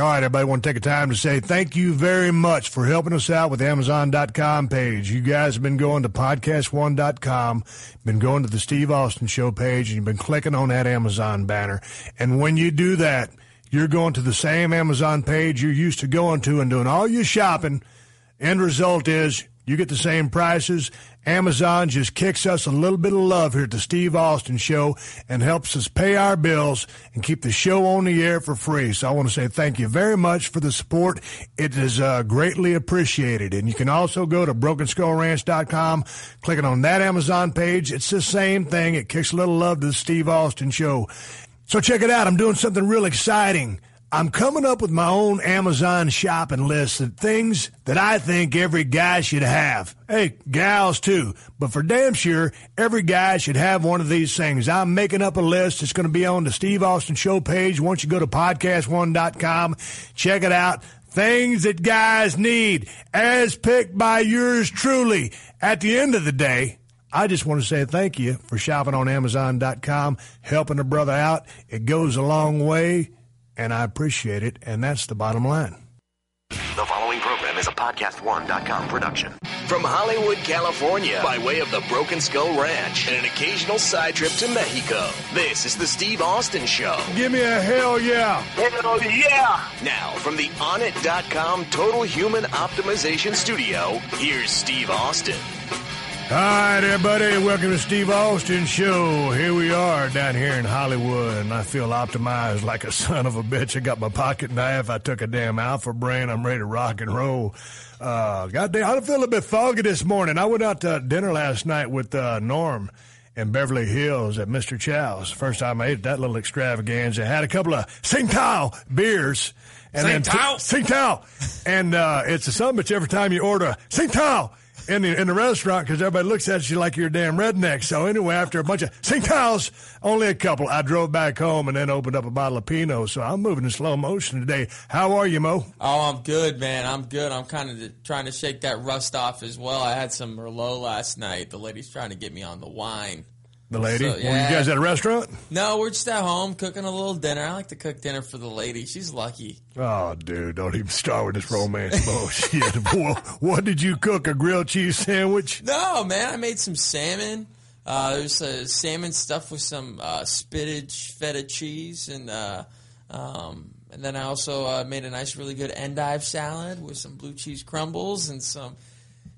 All right, everybody, want to take a time to say thank you very much for helping us out with the Amazon.com page. You guys have been going to podcast1.com, been going to the Steve Austin Show page, and you've been clicking on that Amazon banner. And when you do that, you're going to the same Amazon page you're used to going to and doing all your shopping. End result is you get the same prices. Amazon just kicks us a little bit of love here at the Steve Austin Show and helps us pay our bills and keep the show on the air for free. So I want to say thank you very much for the support. It is uh, greatly appreciated. And you can also go to BrokenSkullRanch.com, clicking on that Amazon page. It's the same thing. It kicks a little love to the Steve Austin Show. So check it out. I'm doing something real exciting. I'm coming up with my own Amazon shopping list of things that I think every guy should have. Hey, gals too. But for damn sure, every guy should have one of these things. I'm making up a list. It's going to be on the Steve Austin Show page. Once you go to podcast1.com, check it out. Things that guys need as picked by yours truly. At the end of the day, I just want to say thank you for shopping on Amazon.com, helping a brother out. It goes a long way and I appreciate it, and that's the bottom line. The following program is a podcast1.com production. From Hollywood, California, by way of the Broken Skull Ranch and an occasional side trip to Mexico, this is the Steve Austin Show. Give me a hell yeah. Hell yeah. Now, from the Onnit.com Total Human Optimization Studio, here's Steve Austin. All right, everybody, welcome to Steve Austin Show. Here we are down here in Hollywood, and I feel optimized like a son of a bitch. I got my pocket knife. I took a damn alpha brain. I'm ready to rock and roll. Uh, goddamn, I feel a bit foggy this morning. I went out to dinner last night with uh, Norm in Beverly Hills at Mr. Chow's. First time I ate that little extravaganza. Had a couple of Tsingtao beers. And Tsingtao? Then t- Tsingtao. and uh, it's a bitch every time you order a Tsingtao in the in the restaurant because everybody looks at you like you're a damn redneck. So anyway, after a bunch of Tsingtaos, only a couple, I drove back home and then opened up a bottle of Pinot. So I'm moving in slow motion today. How are you, Mo? Oh, I'm good, man. I'm good. I'm kind of trying to shake that rust off as well. I had some Merlot last night. The lady's trying to get me on the wine. The lady? So, Were you guys at a restaurant? No, we're just at home cooking a little dinner. I like to cook dinner for the lady. She's lucky. Oh, dude, don't even start with this romance bullshit. what, what did you cook? A grilled cheese sandwich? No, man, I made some salmon. Uh, there's uh, salmon stuffed with some uh, spinach, feta cheese, and uh, um, and then I also uh, made a nice, really good endive salad with some blue cheese crumbles and some.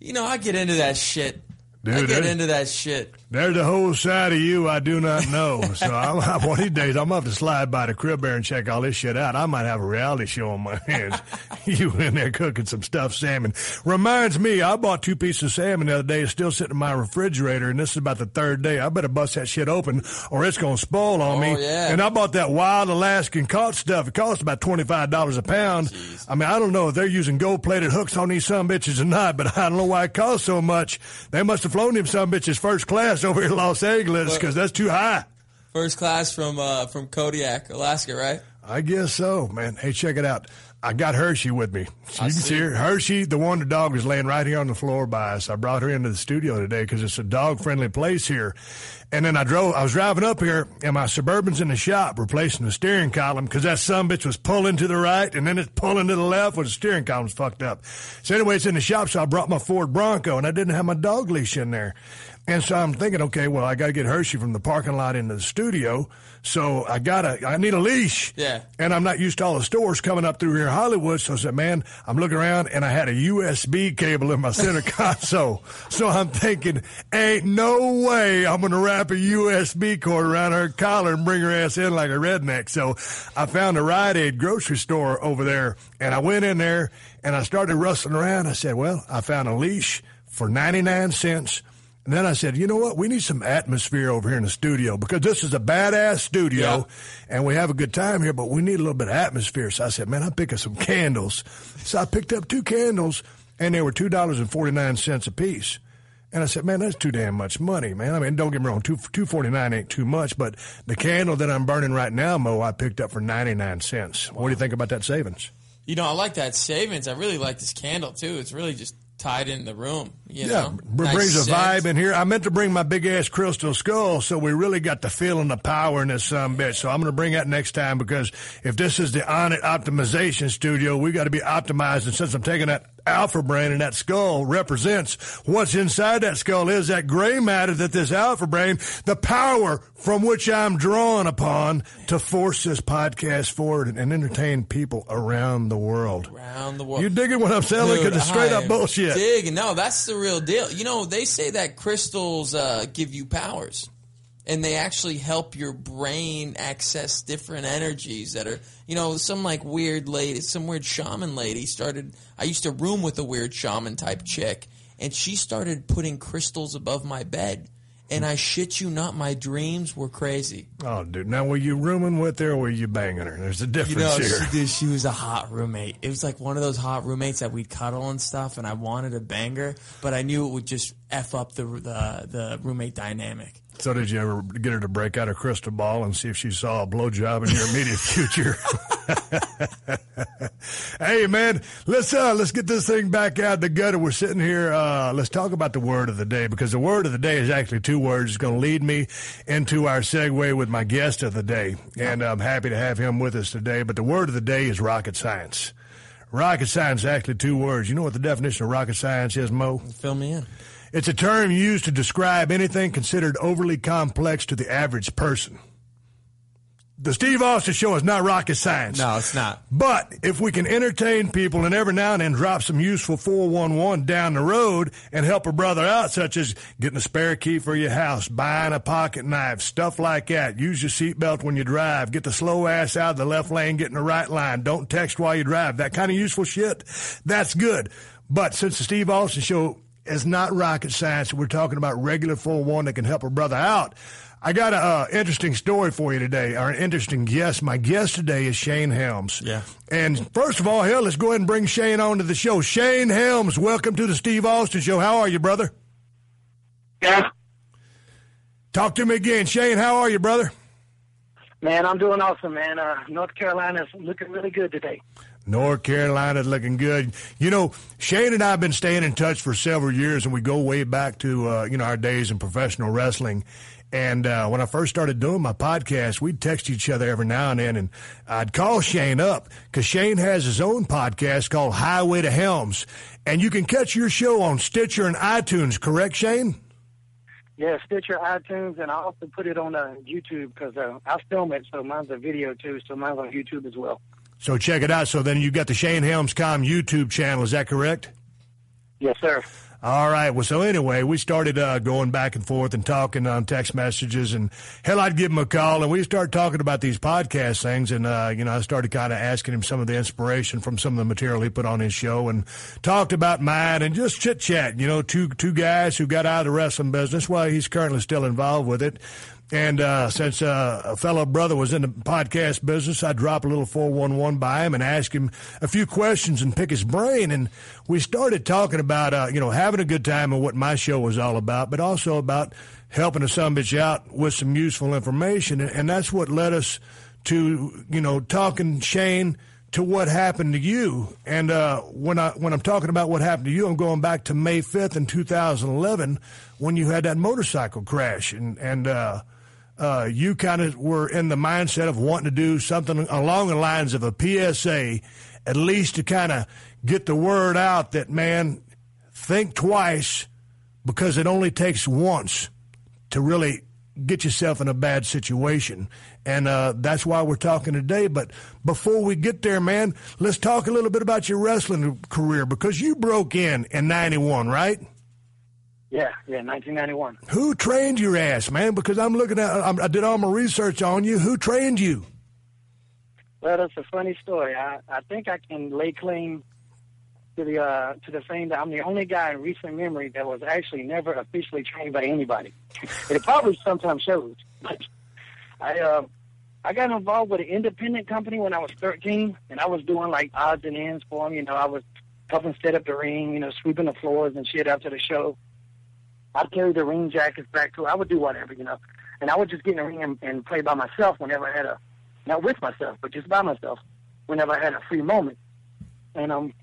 You know, I get into that shit. I get into that shit. There's a whole side of you I do not know. So I'm, one of these days I'm going to have to slide by the crib there and check all this shit out. I might have a reality show on my hands. you in there cooking some stuffed salmon. Reminds me, I bought two pieces of salmon the other day. It's still sitting in my refrigerator, and this is about the third day. I better bust that shit open or it's going to spoil on me. Oh, yeah. And I bought that wild Alaskan caught stuff. It costs about $25 a pound. I mean, I don't know if they're using gold plated hooks on these some bitches or not, but I don't know why it costs so much. They must have flown them some bitches first class over here in Los Angeles because that's too high. First class from uh, from Kodiak, Alaska, right? I guess so, man. Hey, check it out. I got Hershey with me. So I you can see. see her. Hershey, the wonder dog, is laying right here on the floor by us. I brought her into the studio today because it's a dog friendly place here. And then I drove, I was driving up here and my Suburban's in the shop replacing the steering column because that son bitch was pulling to the right and then it's pulling to the left when the steering column's fucked up. So anyway, it's in the shop. So I brought my Ford Bronco and I didn't have my dog leash in there. And so I'm thinking, okay, well, I got to get Hershey from the parking lot into the studio. So I got to, I need a leash. Yeah. And I'm not used to all the stores coming up through here in Hollywood. So I said, man, I'm looking around and I had a USB cable in my center console. So I'm thinking, ain't no way I'm going to wrap a USB cord around her collar and bring her ass in like a redneck. So I found a Rite Aid grocery store over there and I went in there and I started rustling around. I said, well, I found a leash for 99 cents. And then I said, you know what? We need some atmosphere over here in the studio because this is a badass studio Yeah. and we have a good time here, but we need a little bit of atmosphere. So I said, man, I'm picking some candles. So I picked up two candles and they were $2.49 a piece. And I said, man, that's too damn much money, man. I mean, don't get me wrong, two two forty nine ain't too much, but the candle that I'm burning right now, Mo, I picked up for ninety nine cents. What do you think about that savings? You know, I like that savings. I really like this candle too. It's really just tied in the room. You Yeah, know, Nice brings a vibe in here. I meant to bring my big ass crystal skull, so we really got the feeling the power in this um, some bitch. So I'm going to bring that next time because if this is the Onnit optimization studio, we got to be optimized. And since I'm taking that alpha brain and that skull represents what's inside that skull is that gray matter that this alpha brain, the power from which I'm drawn upon to force this podcast forward and, and entertain people around the world. around the world. You digging what I'm saying? Because it's straight I up bullshit. Dig. No, that's the real deal. You know, they say that crystals uh, give you powers, and they actually help your brain access different energies that are, you know, some like weird lady, some weird shaman lady started. I used to room with a weird shaman type chick, and she started putting crystals above my bed. And I shit you not, my dreams were crazy. Oh, dude. Now, were you rooming with her or were you banging her? There's a You difference know, here. she, dude, she was a hot roommate. It was like one of those hot roommates that we'd cuddle and stuff, and I wanted to bang her, but I knew it would just f up the the, the roommate dynamic. So, did you ever get her to break out a crystal ball and see if she saw a blowjob in your immediate future? hey, man, let's uh, let's get this thing back out of the gutter. We're sitting here. Uh, let's talk about the word of the day because the word of the day is actually two words. It's going to lead me into our segue with my guest of the day, and I'm happy to have him with us today. But the word of the day is rocket science. Rocket science is actually two words. You know what the definition of rocket science is, Mo? Fill me in. It's a term used to describe anything considered overly complex to the average person. The Steve Austin Show is not rocket science. No, it's not. But if we can entertain people and every now and then drop some useful 411 down the road and help a brother out, such as getting a spare key for your house, buying a pocket knife, stuff like that. Use your seatbelt when you drive. Get the slow ass out of the left lane, get in the right line. Don't text while you drive. That kind of useful shit, that's good. But since the Steve Austin Show is not rocket science, we're talking about regular 411 that can help a brother out. I got an uh, interesting story for you today, or an interesting guest. My guest today is Shane Helms. Yeah. And first of all, hell, let's go ahead and bring Shane on to the show. Shane Helms, welcome to the Steve Austin Show. How are you, brother? Yeah, Talk to me again. Shane, how are you, brother? man, I'm doing awesome, man. Uh, North Carolina's looking really good today. North Carolina's looking good. You know, Shane and I have been staying in touch for several years, and we go way back to uh, you know our days in professional wrestling. And uh, when I first started doing my podcast, we'd text each other every now and then, and I'd call Shane up because Shane has his own podcast called Highway to Helms, and you can catch your show on Stitcher and iTunes. Correct, Shane? Yeah, Stitcher, iTunes, and I also put it on uh, YouTube because uh, I film it, so mine's a video too, so mine's on YouTube as well. So check it out. So then you've got the Shane Helms Com YouTube channel. Is that correct? Yes, sir. All right. Well, so anyway, we started uh, going back and forth and talking on text messages, and hell, I'd give him a call, and we start talking about these podcast things, and uh, you know, I started kind of asking him some of the inspiration from some of the material he put on his show, and talked about mine, and just chit chat. You know, two two guys who got out of the wrestling business. Well, he's currently still involved with it. And uh, since uh, a fellow brother was in the podcast business, I drop a little 411 by him and ask him a few questions and pick his brain. And we started talking about, uh, you know, having a good time and what my show was all about, but also about helping a son bitch out with some useful information. And, and that's what led us to, you know, talking Shane to what happened to you. And uh, when I when I'm talking about what happened to you, I'm going back to May 5th in 2011 when you had that motorcycle crash, and and uh, uh, you kind of were in the mindset of wanting to do something along the lines of a PSA, at least to kind of get the word out that man, think twice because it only takes once to really get yourself in a bad situation. And uh, that's why we're talking today. But before we get there, man, let's talk a little bit about your wrestling career because you broke in in 91, right? Yeah, yeah, 1991. Who trained your ass, man? Because I'm looking at, I'm, I did all my research on you. Who trained you? Well, that's a funny story. I, I think I can lay claim to the uh, to the fame that I'm the only guy in recent memory that was actually never officially trained by anybody. it probably sometimes shows. But I uh, I got involved with an independent company when I was 13, and I was doing like odds and ends for them. You know, I was helping set up the ring, you know, sweeping the floors and shit after the show. I'd carry the ring jackets back to. I would do whatever, you know, and I would just get in the ring and, and play by myself whenever I had a, not with myself, but just by myself, whenever I had a free moment. And um,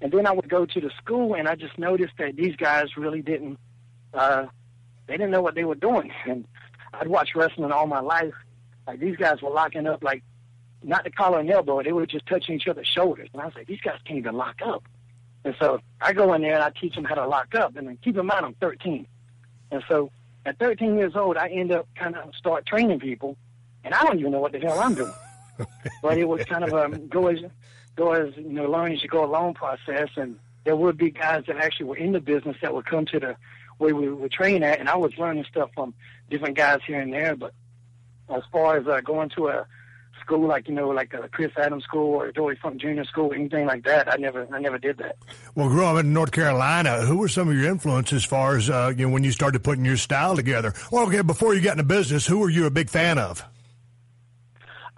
And then I would go to the school, and I just noticed that these guys really didn't. Uh, they didn't know what they were doing, and I'd watched wrestling all my life. Like these guys were locking up, like not the collar and elbow. They were just touching each other's shoulders, and I was like, these guys can't even lock up. And so I go in there and I teach them how to lock up. And then keep in mind, I'm 13. And so at 13 years old, I end up kind of start training people, and I don't even know what the hell I'm doing. but it was kind of a go as go as you know, learn as you go along process. And there would be guys that actually were in the business that would come to the where we were training at, and I was learning stuff from different guys here and there. But as far as uh, going to a school like you know like a Chris Adams school or Dory Funk Junior School, anything like that. I never I never did that. Well, growing up in North Carolina, who were some of your influences as far as uh, you know when you started putting your style together? Well, okay, before you got into business, who were you a big fan of?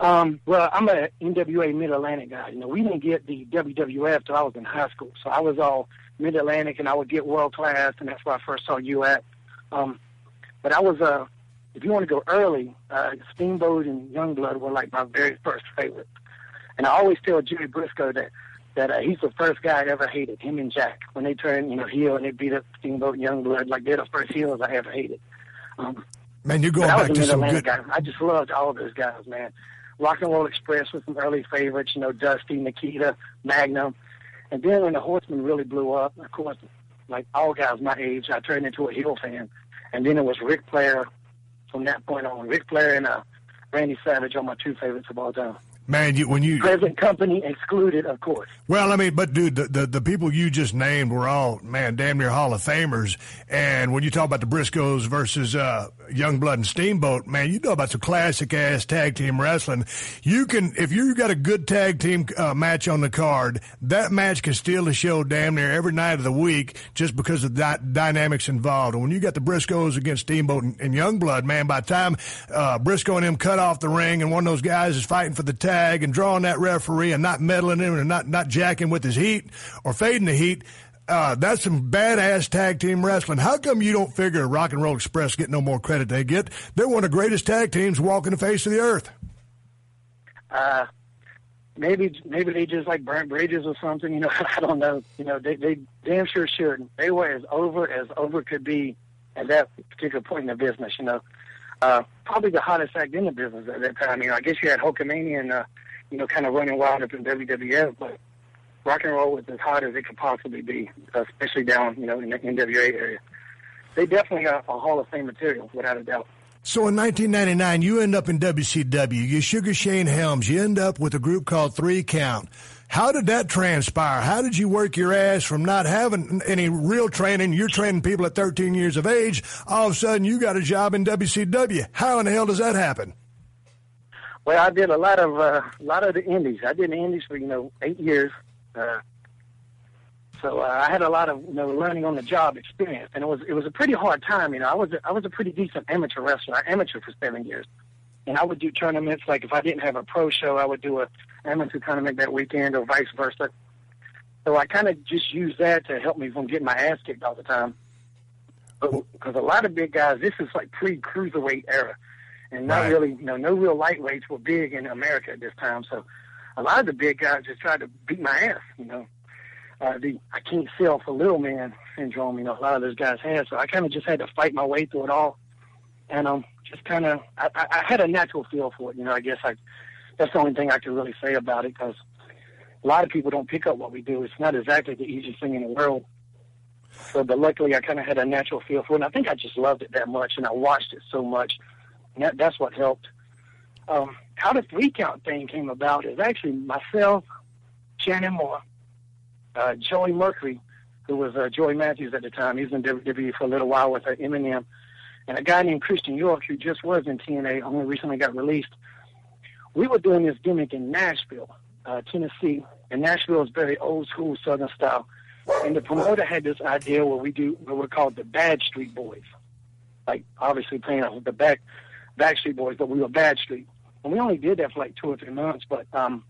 Um, well, I'm a NWA Mid Atlantic guy. You know, we didn't get the WWF till I was in high school, so I was all Mid Atlantic, and I would get World Class, and that's where I first saw you at. Um, but I was a uh, if you want to go early, uh, Steamboat and Youngblood were like my very first favorites. And I always tell Jerry Brisco that that uh, he's the first guy I ever hated. Him and Jack when they turned you know heel and they beat up Steamboat and Youngblood like they're the first heels I ever hated. Um, man, you're going back to some good. Guy. I just loved all of those guys, man. Rock and Roll Express was some early favorites, you know, Dusty, Nikita, Magnum. And then when the Horsemen really blew up, of course, like all guys my age, I turned into a heel fan. And then it was Ric Flair, from that point on. Ric Flair and uh, Randy Savage are my two favorites of all time. Man, you, when you present company excluded, of course. Well, I mean, but dude, the, the, the people you just named were all man, damn near Hall of Famers. And when you talk about the Briscoes versus uh, Youngblood and Steamboat, man, you know about some classic ass tag team wrestling. You can, if you got a good tag team uh, match on the card, that match can steal the show damn near every night of the week just because of the dynamics involved. And when you got the Briscoes against Steamboat and, and Youngblood, man, by the time uh, Briscoe and him cut off the ring and one of those guys is fighting for the tag tag and drawing that referee and not meddling him and not, not jacking with his heat or fading the heat. Uh, that's some badass tag team wrestling. How come you don't figure Rock and Roll Express get no more credit they get? They're one of the greatest tag teams walking the face of the earth. Uh, maybe maybe they just like burnt bridges or something. You know, I don't know. You know, they they damn sure should. They were as over as over could be at that particular point in the business. You know, uh, probably the hottest act in the business at that time. You know, I guess you had Hulkamania and, uh, you know, kind of running wild up in WWF, but rock and roll was as hot as it could possibly be, especially down, you know, in the NWA area. They definitely are a Hall of Fame material, without a doubt. So in 1999, you end up in WCW. You sugar Shane Helms. You end up with a group called Three Count. How did that transpire? How did you work your ass from not having any real training? You're training people at 13 years of age. All of a sudden, you got a job in WCW. How in the hell does that happen? Well, I did a lot of uh, a lot of the indies. I did the indies for you know eight years, uh, so uh, I had a lot of you know learning on the job experience, and it was it was a pretty hard time. You know, I was a, I was a pretty decent amateur wrestler. Amateur for seven years, and I would do tournaments. Like if I didn't have a pro show, I would do a amateur tournament that weekend, or vice versa. So I kind of just used that to help me from getting my ass kicked all the time. Because a lot of big guys, this is like pre cruiserweight era, and not Right. really, you know, no real lightweights were big in America at this time. So a lot of the big guys just tried to beat my ass. You know, uh, the I can't sell for little man syndrome. You know, a lot of those guys had. So I kind of just had to fight my way through it all, and um, just kind of I, I I had a natural feel for it. You know, I guess I that's the only thing I can really say about it because a lot of people don't pick up what we do. It's not exactly the easiest thing in the world. So, but luckily, I kind of had a natural feel for it. And I think I just loved it that much, and I watched it so much. And that, that's what helped. Um, how the three count thing came about is actually myself, Shannon Moore, uh, Joey Mercury, who was uh, Joey Matthews at the time. He in WWE for a little while with uh, MNM, and a guy named Christian York, who just was in TNA, only recently got released. We were doing this gimmick in Nashville, uh, Tennessee, and Nashville is very old school Southern style. And the promoter had this idea where we do what we're called the Bad Street Boys, like obviously playing of the back Backstreet Boys, but we were Bad Street. And we only did that for like two or three months, but um,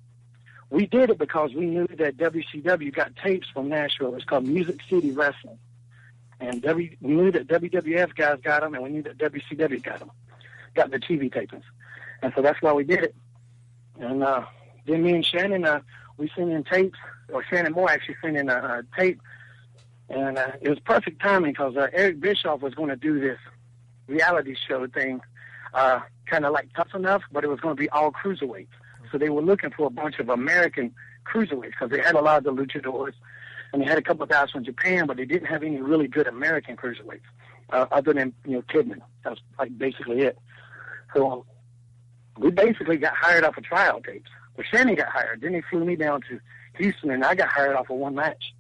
we did it because we knew that WCW got tapes from Nashville. It's called Music City Wrestling. And w, we knew that WWF guys got them, and we knew that WCW got them, got the TV tapings. And so that's why we did it. And uh, then me and Shannon, uh, we sent in tapes, or Shannon Moore actually sent in a, a tape, and uh, it was perfect timing because uh, Eric Bischoff was going to do this reality show thing, uh, kind of like Tough Enough, but it was going to be all cruiserweights. So they were looking for a bunch of American cruiserweights because they had a lot of the luchadors, and they had a couple of guys from Japan, but they didn't have any really good American cruiserweights, uh, other than you know Kidman. That's like basically it. So we basically got hired off of trial tapes. Well, Shannon got hired. Then they flew me down to Houston, and I got hired off of one match.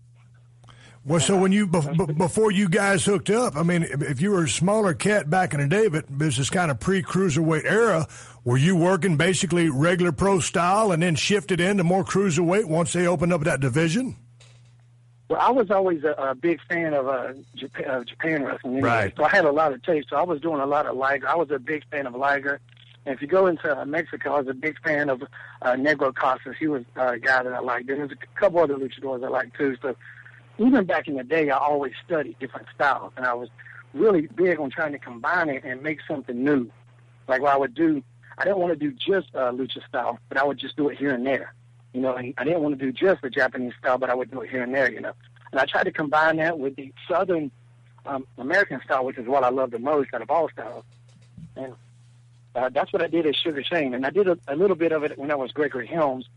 Well, so when you before you guys hooked up, I mean, if you were a smaller cat back in the day, but this is kind of pre cruiserweight era, were you working basically regular pro style and then shifted into more cruiserweight once they opened up that division? Well, I was always a, a big fan of uh, Japan, uh, Japan wrestling. Anyway. Right. So I had a lot of taste. So I was doing a lot of Liger. I was a big fan of Liger. And if you go into uh, Mexico, I was a big fan of uh, Negro Casas. He was uh, a guy that I liked. And there's a couple other luchadors I liked too. So even back in the day, I always studied different styles, and I was really big on trying to combine it and make something new. Like what I would do, I didn't want to do just uh, lucha style, but I would just do it here and there. You know, and I didn't want to do just the Japanese style, but I would do it here and there. You know, and I tried to combine that with the Southern um, American style, which is what I love the most out of all styles. And uh, that's what I did at Sugar Shane, and I did a, a little bit of it when I was Gregory Helms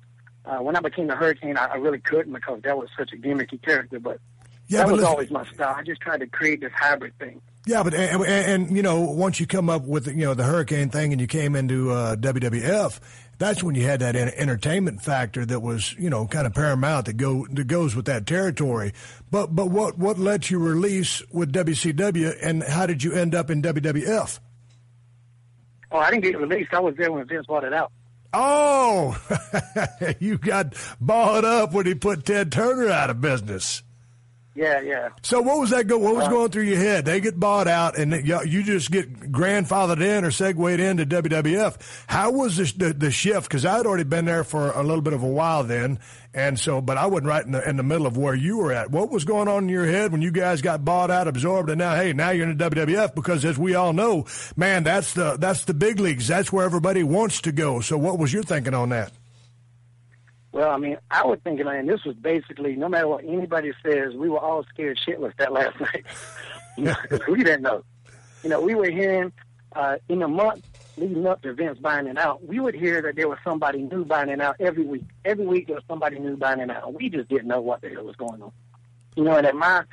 uh, when I became the Hurricane, I, I really couldn't because that was such a gimmicky character. But yeah, that but was listen, always my style. I just tried to create this hybrid thing. Yeah, but and, and, you know, once you come up with you know the Hurricane thing, and you came into uh, WWF, that's when you had that entertainment factor that was you know kind of paramount that go that goes with that territory. But but what what led you release with WCW, and how did you end up in WWF? Oh, I didn't get released. I was there when Vince bought it out. Oh, you got bought up when he put Ted Turner out of business. Yeah, yeah. So what was that go? What was uh, going through your head? They get bought out, and you just get grandfathered in or segued into WWF. How was this, the the shift? Because I'd already been there for a little bit of a while then, and so, but I wasn't right in the in the middle of where you were at. What was going on in your head when you guys got bought out, absorbed, and now hey, now you're in the WWF? Because as we all know, man, that's the that's the big leagues. That's where everybody wants to go. So what was your thinking on that? Well, I mean, I was thinking, and this was basically no matter what anybody says, we were all scared shitless that last night. we didn't know. You know, we were hearing uh, in the month leading up to Vince it out, we would hear that there was somebody new it out every week. Every week there was somebody new it out. We just didn't know what the hell was going on. You know, and at my,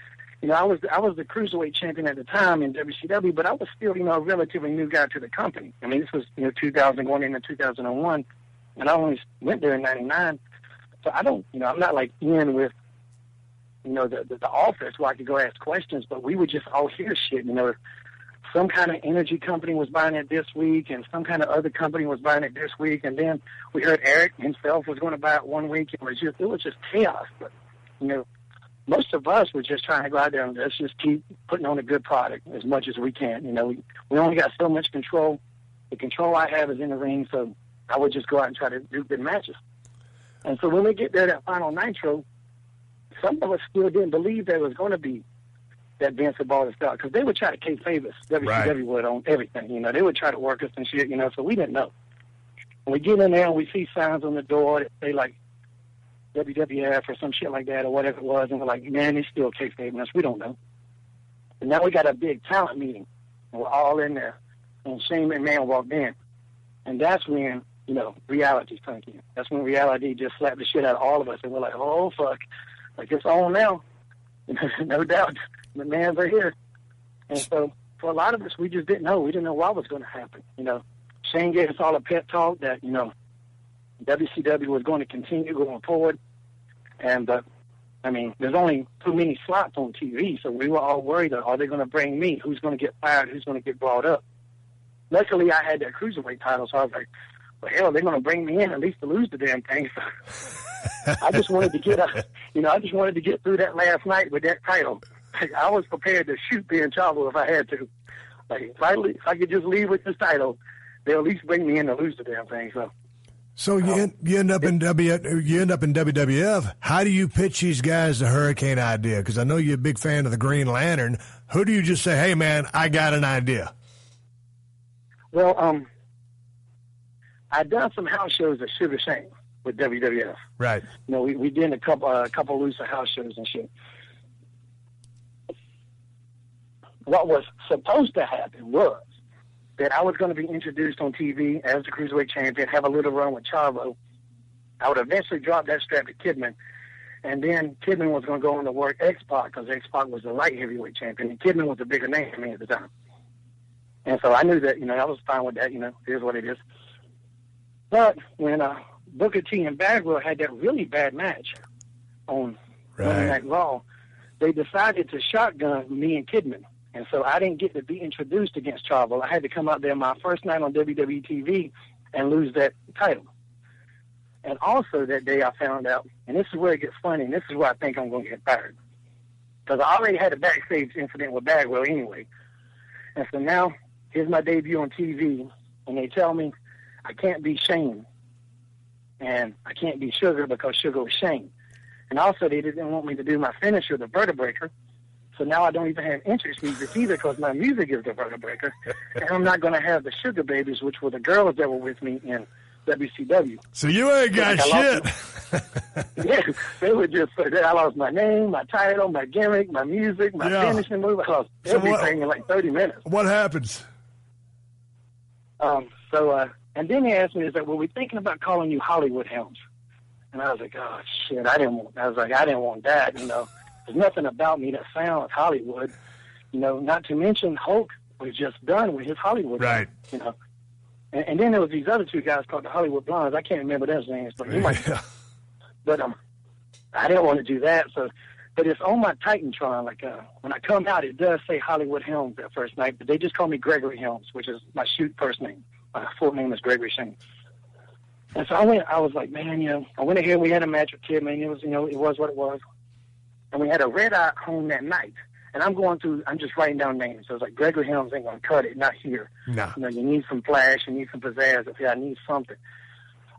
you know, I was I was the cruiserweight champion at the time in WCW, but I was still, you know, a relatively new guy to the company. I mean, this was you know 2000 going into 2001, and I only went there in '99. So I don't, you know, I'm not like in with, you know, the, the the office where I could go ask questions, but we would just all hear shit. You know, some kind of energy company was buying it this week, and some kind of other company was buying it this week, and then we heard Eric himself was going to buy it one week, it was just it was just chaos. But you know, most of us were just trying to go out there and let's just keep putting on a good product as much as we can. You know, we we only got so much control. The control I have is in the ring, so I would just go out and try to do good matches. And so when we get there, that final Nitro, some of us still didn't believe there was going to be that Vince had bought us out because they would try to kayfabe us. WCW right. would on everything. You know, they would try to work us and shit. You know, so we didn't know. When we get in there and we see signs on the door that say like WWF or some shit like that or whatever it was, and we're like, man, they still kayfabing us. We don't know. And now we got a big talent meeting, and we're all in there. And Shane McMahon walked in, and that's when you know, reality sunk in. That's when reality just slapped the shit out of all of us, and we're like, oh fuck, like it's on now. no doubt, the man's are here. And so, for a lot of us, we just didn't know. We didn't know what was going to happen. You know, Shane gave us all a pep talk that you know, WCW was going to continue going forward, and uh, I mean, there's only too many slots on TV, so we were all worried: Are they going to bring me? Who's going to get fired? Who's going to get brought up? Luckily, I had that cruiserweight title, so I was like, well, hell, they're going to bring me in at least to lose the damn thing. So I just wanted to get, a, you know, I just wanted to get through that last night with that title. I was prepared to shoot Ben Chavo if I had to. Like if I, if I could just leave with this title, they'll at least bring me in to lose the damn thing. So. So you, um, end, you end up in W you end up in WWF. How do you pitch these guys the Hurricane idea? Because I know you're a big fan of the Green Lantern. Who do you just say, "Hey, man, I got an idea"? Well, um, I'd done some house shows at Sugar Shane. with WWF. Right. You know, we we did a couple a uh, couple loose house shows and shit. What was supposed to happen was that I was going to be introduced on TV as the cruiserweight champion, have a little run with Chavo. I would eventually drop that strap to Kidman, and then Kidman was going to go on to work X Pac because X Pac was the light heavyweight champion, and Kidman was a bigger name for me at the time. And so I knew that, you know, I was fine with that, you know, here's what it is. But when uh, Booker T and Bagwell had that really bad match on Right. Monday Night Raw, they decided to shotgun me and Kidman. And so I didn't get to be introduced against Chavo. I had to come out there my first night on WWE TV and lose that title. And also that day I found out, and this is where it gets funny, and this is where I think I'm going to get fired. Because I already had a backstage incident with Bagwell anyway. And so now, here's my debut on TV, and they tell me I can't be Shane. And I can't be Sugar because Sugar was Shane. And also, they didn't want me to do my finisher, the Vertebreaker. So now I don't even have interest music either because my music is the Vertebreaker. and I'm not going to have the Sugar Babies, which were the girls that were with me in WCW. So you ain't got Like shit. yeah, they were just, I lost my name, my title, my gimmick, my music, my Yeah. finishing move. I lost So what- everything in like 30 minutes. what happens? Um, so, uh, and then he asked me, "Is that we're thinking about calling you Hollywood Helms?" And I was like, "Oh shit, I didn't want." I was like, "I didn't want that." You know, there's nothing about me that sounds Hollywood. You know, not to mention Hulk was just done with his Hollywood. Right. You know, and, and then there was these other two guys called the Hollywood Blondes. I can't remember their names, but you might. But um, I didn't want to do that. So, but it's on my Titantron. Like uh, when I come out, it does say Hollywood Helms that first night, but they just call me Gregory Helms, which is my shoot first name. My full name is Gregory Shane. And so I went. I was like, man, you know, I went ahead. We had a match with Kidman. It was, you know, it was what it was. And we had a red eye home that night. And I'm going through. I'm just writing down names. So I was like, Gregory Helms ain't gonna cut it. Not here. No. You know, you need some flash. You need some pizzazz. Okay, I need something.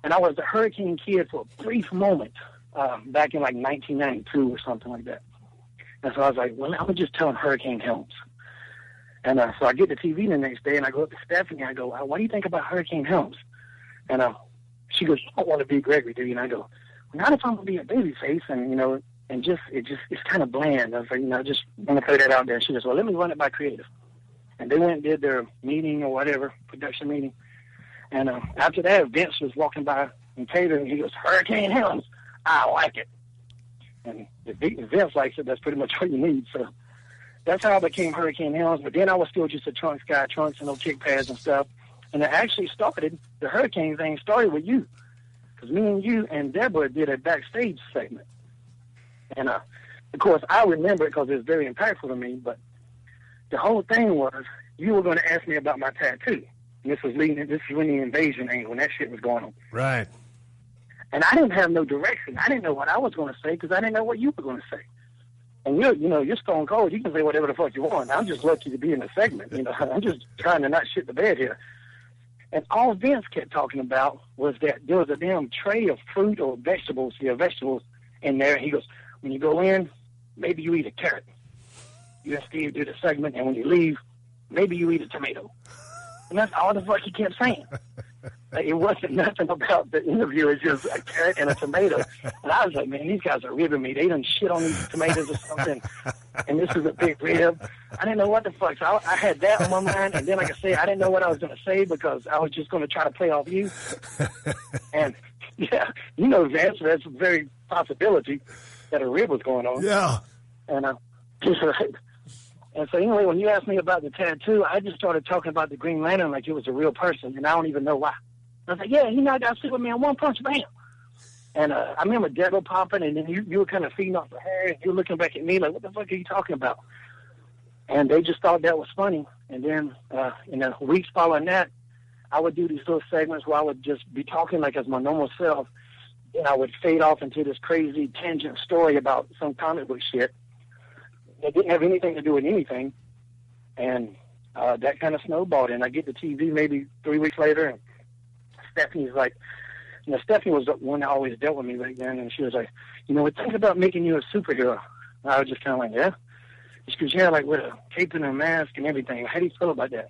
And I was the Hurricane Kid for a brief moment um, back in like 1992 or something like that. And so I was like, well, I'm just tell him Hurricane Helms. And uh, so I get the TV the next day, and I go up to Stephanie. And I go, what do you think about Hurricane Helms? And uh, she goes, you don't want to be Gregory, do you? And I go, not if I'm gonna be a baby face, and you know, and just it just it's kind of bland. I was like, you know, just want to throw that out there. She goes, well, let me run it by creative. And they went and did their meeting or whatever production meeting. And uh, after that, Vince was walking by and Taylor, and he goes, Hurricane Helms. I like it. And if if Vince likes it, that's pretty much what you need. So that's how I became Hurricane Helms. But then I was still just a trunks guy, trunks and no kick pads and stuff. And it actually started, the Hurricane thing started with you. Because me and you and Debra did a backstage segment. And uh, of course, I remember it because it was very impactful to me. But the whole thing was you were going to ask me about my tattoo. And this was leading, this was when the invasion angle, when that shit was going on. Right. And I didn't have no direction. I didn't know what I was going to say because I didn't know what you were going to say. And you're, you know, you're stone cold. You can say whatever the fuck you want. I'm just lucky to be in the segment. You know, I'm just trying to not shit the bed here. And all Vince kept talking about was that there was a damn tray of fruit or vegetables, yeah, vegetables in there. And He goes, when you go in, maybe you eat a carrot. You and Steve do the segment, and when you leave, maybe you eat a tomato. And that's all the fuck he kept saying. It wasn't nothing about the interview. It's just a carrot and a tomato. And I was like, man, these guys are ribbing me. They done shit on these tomatoes or something. And this is a big rib. I didn't know what the fuck. So I, I had that on my mind. And then, like I said, I didn't know what I was going to say because I was just going to try to play off you. And, yeah, you know, Vance, that's a very possibility that a rib was going on. Yeah. And uh, and so anyway, when you asked me about the tattoo, I just started talking about the Green Lantern like it was a real person, and I don't even know why. I was like, yeah, he knocked out Superman one punch, bam. And uh, I remember Debra popping, and then you, you were kind of feeding off of her, and you were looking back at me like, what the fuck are you talking about? And they just thought that was funny. And then uh, in the weeks following that, I would do these little segments where I would just be talking like as my normal self, and I would fade off into this crazy tangent story about some comic book shit that didn't have anything to do with anything. And uh, that kind of snowballed. And I get the TV maybe three weeks later, and Stephanie's like, you know, Stephanie was the one that always dealt with me back then, and she was like, you know, we're thinking about making you a superhero. And I was just kind of like, yeah. She goes, yeah, like with a cape and a mask and everything. How do you feel about that?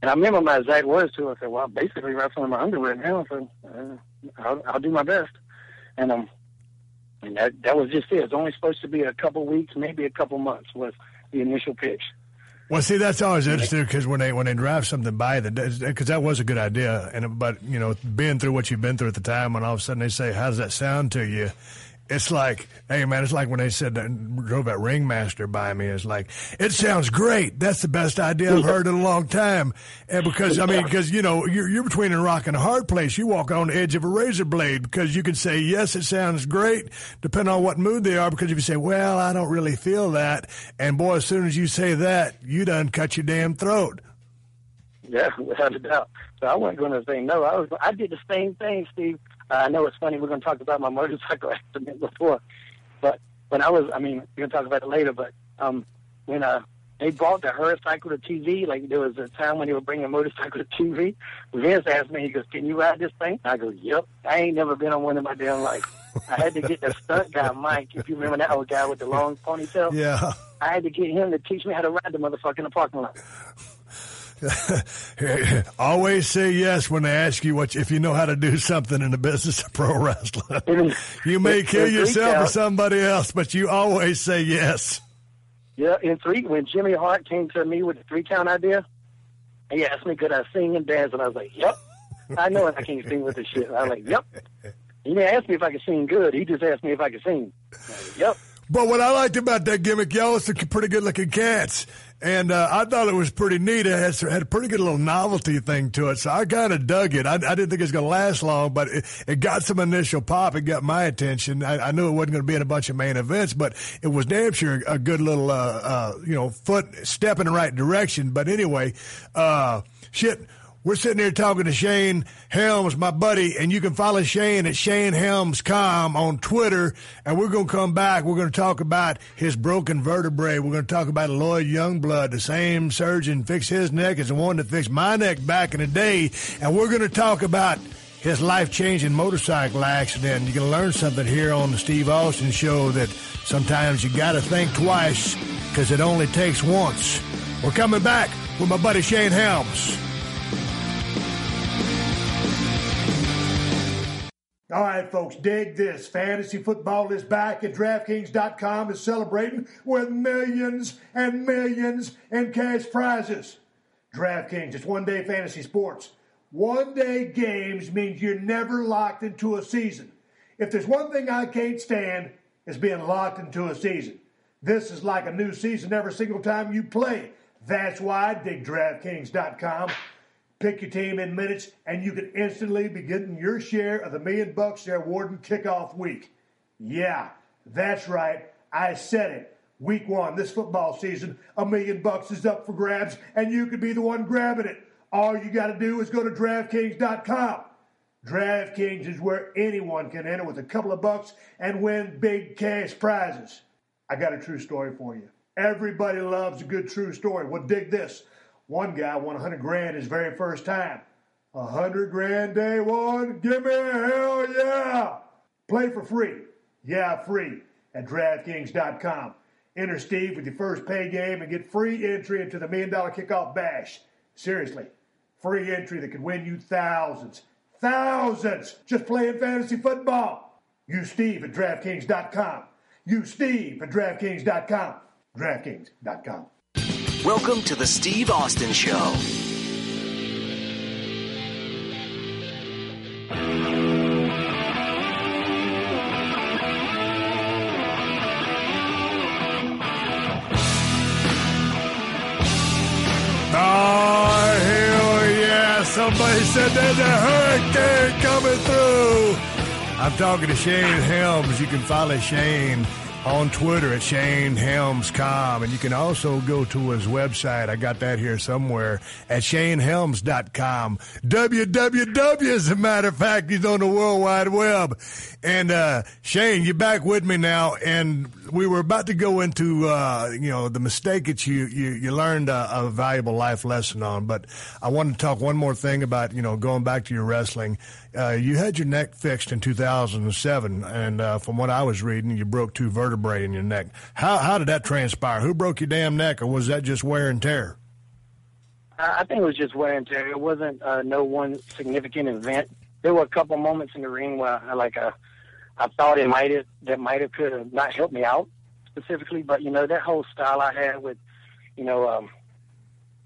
And I remember my exact words to her. I said, "Well, I'm basically wrestling in my underwear now, so uh, I'll, I'll do my best." And um, and that that was just it. It's only supposed to be a couple weeks, maybe a couple months was the initial pitch. Well, see, that's always interesting because when they when they drive something by that, because that was a good idea, and but you know, being through what you've been through at the time, when all of a sudden they say, "How does that sound to you?" It's like, hey man, it's like when they said that drove that ringmaster by me. It's like, it sounds great. That's the best idea I've heard in a long time. And because I mean, because you know, you're you're between a rock and a hard place. You walk on the edge of a razor blade because you can say yes, it sounds great, depending on what mood they are. Because if you say, well, I don't really feel that, and boy, as soon as you say that, you done cut your damn throat. Yeah, without a doubt. So I wasn't going to say no. I was. I did the same thing, Steve. Uh, I know it's funny. We're going to talk about my motorcycle accident before, but when I was, I mean, we're going to talk about it later. But um, when uh, they brought the Hurricycle to TV, like there was a time when they were bringing a motorcycle to TV. Vince asked me, he goes, "Can you ride this thing?" I go, "Yep." I ain't never been on one in my damn life. I had to get the stunt guy, Mike. If you remember that old guy with the long ponytail. Yeah. I had to get him to teach me how to ride the motherfucker in the parking lot. Always say yes when they ask you what if you know how to do something in the business of pro wrestling. you may kill yourself or somebody else, but you always say yes. Yeah, in three when Jimmy Hart came to me with the three count idea, he asked me could I sing and dance, and I was like, "Yep." I know I can't sing with this shit. I was like, "Yep." He didn't ask me if I could sing good. He just asked me if I could sing. I like, yep. But what I liked about that gimmick, y'all, was some pretty good looking cats. And uh, I thought it was pretty neat. It had, had a pretty good little novelty thing to it. So I kind of dug it. I, I, didn't think it was going to last long, but it, it, got some initial pop. It got my attention. I, I knew it wasn't going to be in a bunch of main events, but it was damn sure a good little, uh, uh, you know, foot step in the right direction. But anyway, uh, shit we're sitting here talking to Shane Helms, my buddy, and you can follow Shane at Shane Helms.com on Twitter. And we're going to come back. We're going to talk about his broken vertebrae. We're going to talk about Lloyd Youngblood, the same surgeon fixed his neck as the one that fixed my neck back in the day. And we're going to talk about his life changing motorcycle accident. You can learn something here on the Steve Austin Show that sometimes you got to think twice because it only takes once. We're coming back with my buddy Shane Helms. All right, folks, dig this. Fantasy football is back, and DraftKings.com is celebrating with millions and millions in cash prizes. DraftKings, it's one day fantasy sports. One day games means you're never locked into a season. If there's one thing I can't stand, it's being locked into a season. This is like a new season every single time you play. That's why I dig DraftKings.com. Pick your team in minutes, and you can instantly be getting your share of the million bucks they're awarding kickoff week. Yeah, that's right. I said it. Week one, this football season, a million bucks is up for grabs, and you could be the one grabbing it. All you got to do is go to DraftKings.com. DraftKings is where anyone can enter with a couple of bucks and win big cash prizes. I got a true story for you. Everybody loves a good true story. Well, dig this. One guy won 100 grand his very first time. 100 grand day one? Give me a hell yeah! Play for free. Yeah, free at DraftKings.com. Enter Steve with your first pay game and get free entry into the Million Dollar Kickoff Bash. Seriously, free entry that could win you thousands. Thousands! Just playing fantasy football. Use Steve at DraftKings.com. Use Steve at DraftKings.com. DraftKings.com. Welcome to the Steve Austin Show. Oh, hell yeah. Somebody said there's a hurricane coming through. I'm talking to Shane Helms. You can follow Shane on Twitter at Shane Helms.com. And you can also go to his website. I got that here somewhere at ShaneHelms.com. www, as a matter of fact, he's on the World Wide Web. And, uh, Shane, you're back with me now. And we were about to go into, uh, you know, the mistake that you, you, you learned a, a valuable life lesson on. But I want to talk one more thing about, you know, going back to your wrestling. Uh, you had your neck fixed in 2007, and uh, from what I was reading, you broke two vertebrae in your neck. How how did that transpire? Who broke your damn neck, or was that just wear and tear? I think it was just wear and tear. It wasn't uh, no one significant event. There were a couple moments in the ring where I like uh, I thought it might have that might have could have not helped me out specifically, but you know that whole style I had with you know um,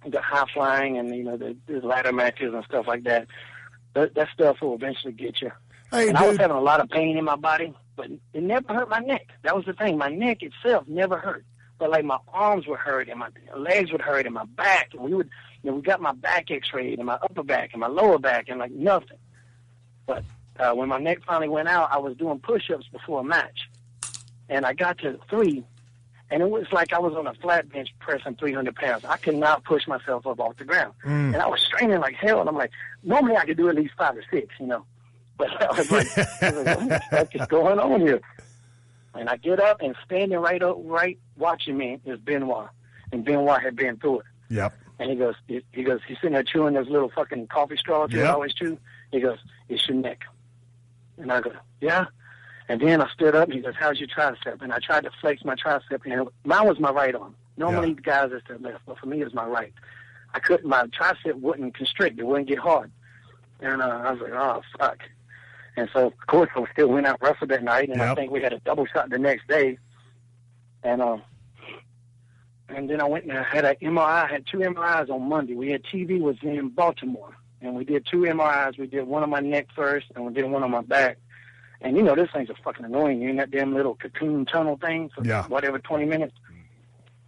the high flying and you know the, the ladder matches and stuff like that. That, that stuff will eventually get you. Hey, and I was having a lot of pain in my body, but it never hurt my neck. That was the thing. My neck itself never hurt, but like my arms would hurt and my legs would hurt and my back. And we would, you know, we got my back X-rayed and my upper back and my lower back and like nothing. But uh, when my neck finally went out, I was doing push-ups before a match, and I got to three, and it was like I was on a flat bench pressing 300 pounds. I could not push myself up off the ground, mm. and I was straining like hell. And I'm like, normally I could do at least five or six, you know, but I was like, what the fuck is going on here? And I get up and standing right up, right watching me is Benoit, and Benoit had been through it. Yep. And he goes, he, he goes, he's sitting there chewing those little fucking coffee straws he Yeah. always chew. He goes, it's your neck. And I go, yeah. And then I stood up and he goes, how's your tricep? And I tried to flex my tricep and mine was my right arm. Normally Yeah. guys is their left, but for me it's my right. I couldn't, my tricep wouldn't constrict. It wouldn't get hard. And uh, I was like, oh, fuck. And so, of course, I still went out wrestled that night, and I think we had a double shot the next day. And um, and then I went and I had an MRI. I had two MRIs on Monday. We had TV was in Baltimore, and we did two MRIs. We did one on my neck first, and we did one on my back. And you know, this thing's a fucking annoying. You're in that damn little cocoon tunnel thing for Yeah. whatever 20 minutes.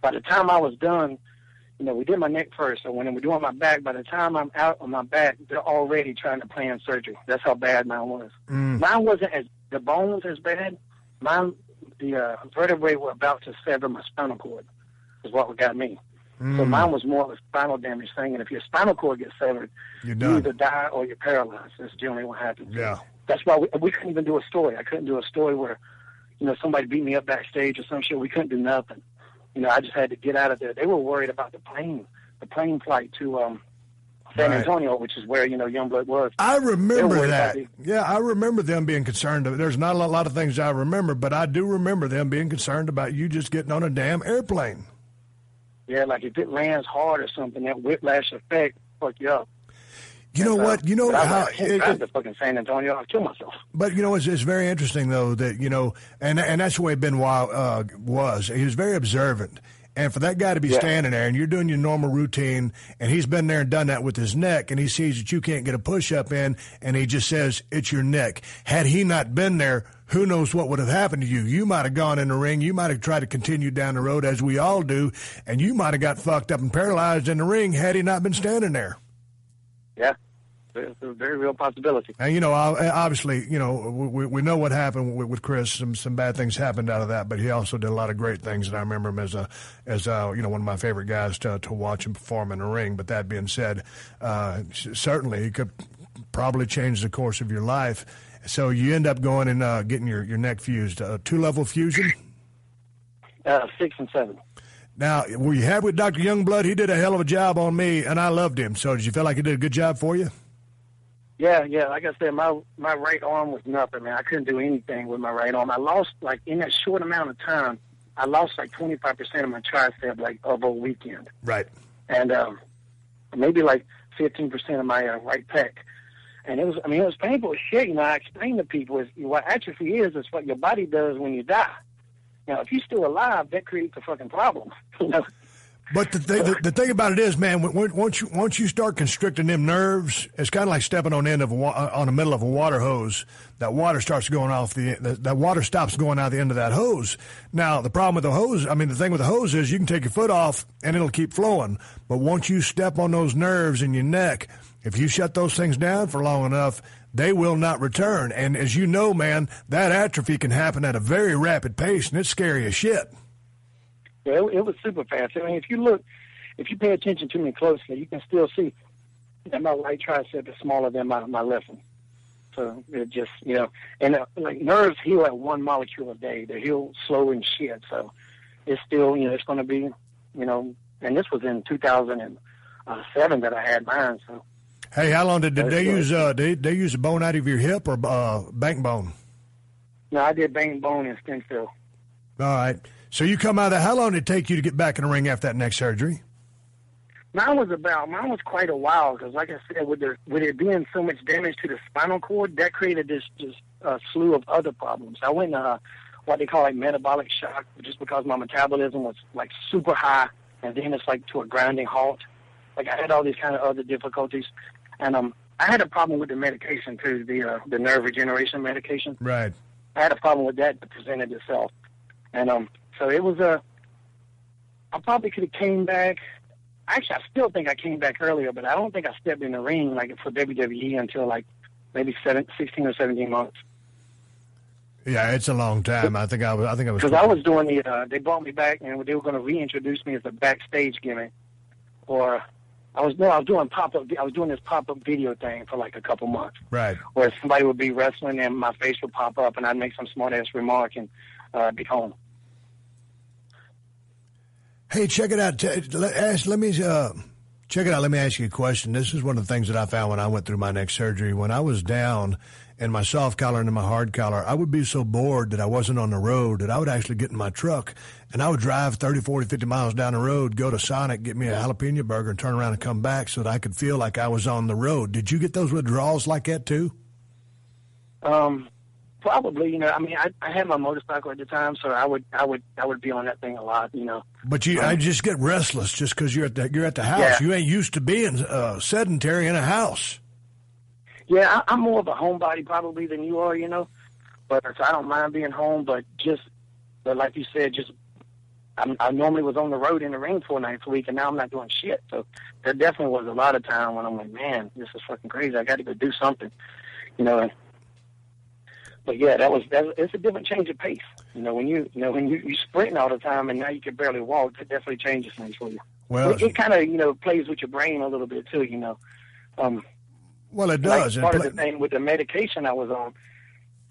By the time I was done, you know, we did my neck first. So when we're doing my back, by the time I'm out on my back, they're already trying to plan surgery. That's how bad mine was. Mm. Mine wasn't as the bones as bad. Mine, the uh, vertebrae were about to sever my spinal cord. Is what got me. So Mm. mine was more of a spinal damage thing. And if your spinal cord gets severed, you either die or you're paralyzed. That's generally what happens. Yeah. That's why we, we couldn't even do a story. I couldn't do a story where, you know, somebody beat me up backstage or some shit. We couldn't do nothing. You know, I just had to get out of there. They were worried about the plane, the plane flight to um, San Right. Antonio, which is where you know Youngblood was. I remember that. Yeah, I remember them being concerned. There's not a lot of things I remember, but I do remember them being concerned about you just getting on a damn airplane. Yeah, like if it lands hard or something, that whiplash effect fuck you up. You know what? You know but I, was how. like, I can't it- to fucking San Antonio. I'll kill myself. But you know, it's, it's very interesting though that you know, and and that's the way Benoit uh, was. He was very observant, and for that guy to be Yeah. standing there and you're doing your normal routine, and he's been there and done that with his neck, and he sees that you can't get a push up in, and he just says it's your neck. Had he not been there, who knows what would have happened to you? You might have gone in the ring. You might have tried to continue down the road as we all do, and you might have got fucked up and paralyzed in the ring had he not been standing there. Yeah, it's a very real possibility. And you know, obviously, you know, we, we know what happened with, Chris. Some some bad things happened out of that, but he also did a lot of great things. And I remember him as a as a, you know one of my favorite guys to to watch him perform in the ring. But that being said, uh, certainly he could probably change the course of your life. So you end up going and uh, getting your, your neck fused, uh, two level fusion. Uh, six and seven. Now, were you happy with Doctor Youngblood? He did a hell of a job on me, and I loved him. So did you feel like he did a good job for you? Yeah, yeah. Like I said, my my right arm was nothing, man. I couldn't do anything with my right arm. I lost like in that short amount of time, I lost like twenty five percent of my tricep like over a weekend, Right. and um, maybe like fifteen percent of my uh, right pec. And it was, I mean, it was painful as shit. You know, I explained to people is what atrophy is is what your body does when you die. Now, if you're still alive, that creates a fucking problem. You know. But the, thing the, the thing about it is, man, once you once you start constricting them nerves, it's kind of like stepping on the end of a, wa- uh, on the middle of a water hose. That water starts going off the that water stops going out the end of that hose. Now the problem with the hose, I mean, the thing with the hose is you can take your foot off and it'll keep flowing. But once you step on those nerves in your neck, if you shut those things down for long enough, they will not return. And as you know, man, that atrophy can happen at a very rapid pace, and it's scary as shit. Yeah, it, it was super fast. I mean, if you look, if you pay attention to me closely, you can still see that my right tricep is smaller than my, my left one. So it just, you know, and uh, like nerves heal at one molecule a day. They heal slow and shit. So it's still, you know, it's going to be, you know, and this was in 2007 that I had mine. So Hey, how long did, did they good. use? Uh, did they use a bone out of your hip or uh, bank bone? no, I did bank bone and stem cell. All right. So you come out of that. How long did it take you to get back in the ring after that neck surgery? Mine was about mine was quite a while because, like I said, with there with it being so much damage to the spinal cord, that created this just uh, slew of other problems. I went uh, what they call like metabolic shock, just because my metabolism was like super high, and then it's like to a grinding halt. Like I had all these kind of other difficulties, and um, I had a problem with the medication too, the uh, the nerve regeneration medication. Right. I had a problem with that that presented itself, and um, so it was a. I probably could have came back actually, I still think I came back earlier, but I don't think I stepped in the ring like for WWE until like maybe seven, 16 or 17 months. Yeah, it's a long time. I think I was. I think I was. Because I was doing the. Uh, they brought me back, and they were going to reintroduce me as a backstage gimmick, or I was no, I was doing pop up. I was doing this pop up video thing for like a couple months. Right. Where somebody would be wrestling, and my face would pop up, and I'd make some smart ass remark, and uh, be home. Hey, check it out. Ask, let me uh, check it out. Let me ask you a question. This is one of the things that I found when I went through my neck surgery. When I was down in my soft collar and my hard collar, I would be so bored that I wasn't on the road that I would actually get in my truck and I would drive 30, 40, 50 miles down the road, go to Sonic, get me a jalapeno burger, and turn around and come back so that I could feel like I was on the road. Did you get those withdrawals like that too? Um, probably, you know, I mean, I, I had my motorcycle at the time, so I would, I would, I would be on that thing a lot, you know. But you, um, I just get restless just because you're at the, you're at the house. Yeah. You ain't used to being uh, sedentary in a house. Yeah, I, I'm more of a homebody probably than you are, you know. But so I don't mind being home, but just, but like you said, just I'm, I normally was on the road in the rain four nights a week, and now I'm not doing shit. So there definitely was a lot of time when I'm like, man, this is fucking crazy. I got to go do something, you know. And but yeah, that was that. It's a different change of pace. You know, when you you know when you you sprinting all the time and now you can barely walk, it definitely changes things for you. Well, it, it kind of you know plays with your brain a little bit too. You know. Um, well, it does. Like part of the thing with the medication I was on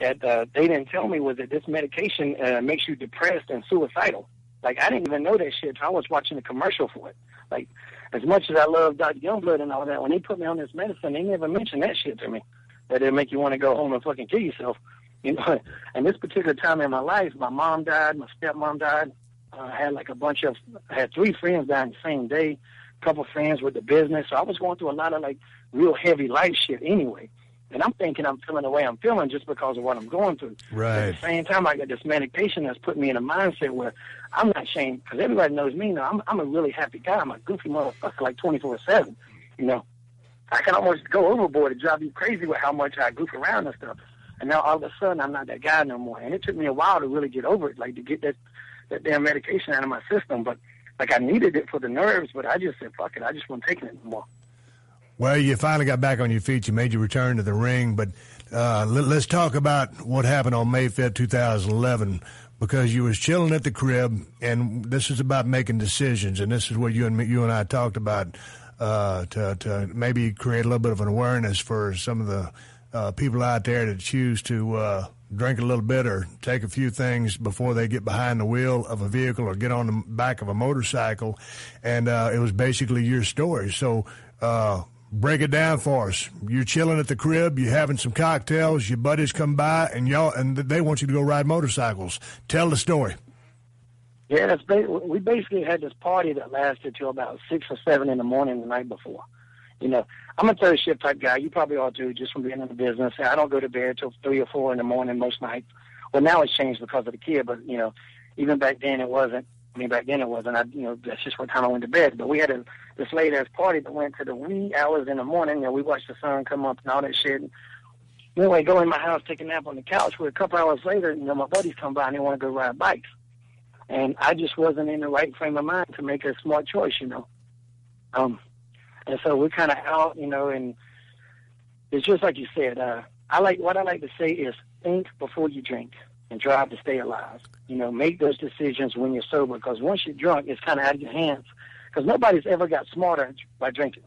that uh, they didn't tell me was that this medication uh, makes you depressed and suicidal. Like I didn't even know that shit. I was watching a commercial for it. Like as much as I love Dr. Youngblood and all that, when they put me on this medicine, they never mentioned that shit to me. That it make you want to go home and fucking kill yourself. You know, and this particular time in my life, my mom died, my stepmom died. Uh, I had like a bunch of, I had three friends die the same day, a couple friends with the business. So I was going through a lot of like real heavy life shit anyway. And I'm thinking I'm feeling the way I'm feeling just because of what I'm going through. Right. At the same time, I got this medication that's put me in a mindset where I'm not ashamed because everybody knows me now. I'm, I'm a really happy guy. I'm a goofy motherfucker like 24 7. You know, I can almost go overboard and drive you crazy with how much I goof around and stuff. And now all of a sudden I'm not that guy no more. And it took me a while to really get over it, like to get that that damn medication out of my system. But like I needed it for the nerves, but I just said fuck it, I just wasn't taking it anymore. Well, you finally got back on your feet. You made your return to the ring, but uh, let, us talk about what happened on May 5th, 2011, because you was chilling at the crib, and this is about making decisions, and this is what you and you and I talked about uh, to, to maybe create a little bit of an awareness for some of the uh, people out there that choose to uh, drink a little bit or take a few things before they get behind the wheel of a vehicle or get on the back of a motorcycle. And uh, it was basically your story. So uh, break it down for us. You're chilling at the crib, you're having some cocktails, your buddies come by, and y'all and they want you to go ride motorcycles. Tell the story. Yeah, that's ba- we basically had this party that lasted till about six or seven in the morning the night before. You know, I'm a third shift type guy. You probably all do, just from being in the business. I don't go to bed till three or four in the morning most nights. Well, now it's changed because of the kid, but you know, even back then it wasn't. I mean, back then it wasn't. I, you know, that's just what time I went to bed. But we had a this late ass party that went to the wee hours in the morning. You know, we watched the sun come up and all that shit. Anyway, go in my house, take a nap on the couch. Where a couple hours later, you know, my buddies come by and they want to go ride bikes, and I just wasn't in the right frame of mind to make a smart choice. You know, um, and so we're kind of out, you know, and it's just like you said. Uh, I like what I like to say is think before you drink and drive to stay alive. You know, make those decisions when you're sober because once you're drunk, it's kind of out of your hands. Because nobody's ever got smarter by drinking.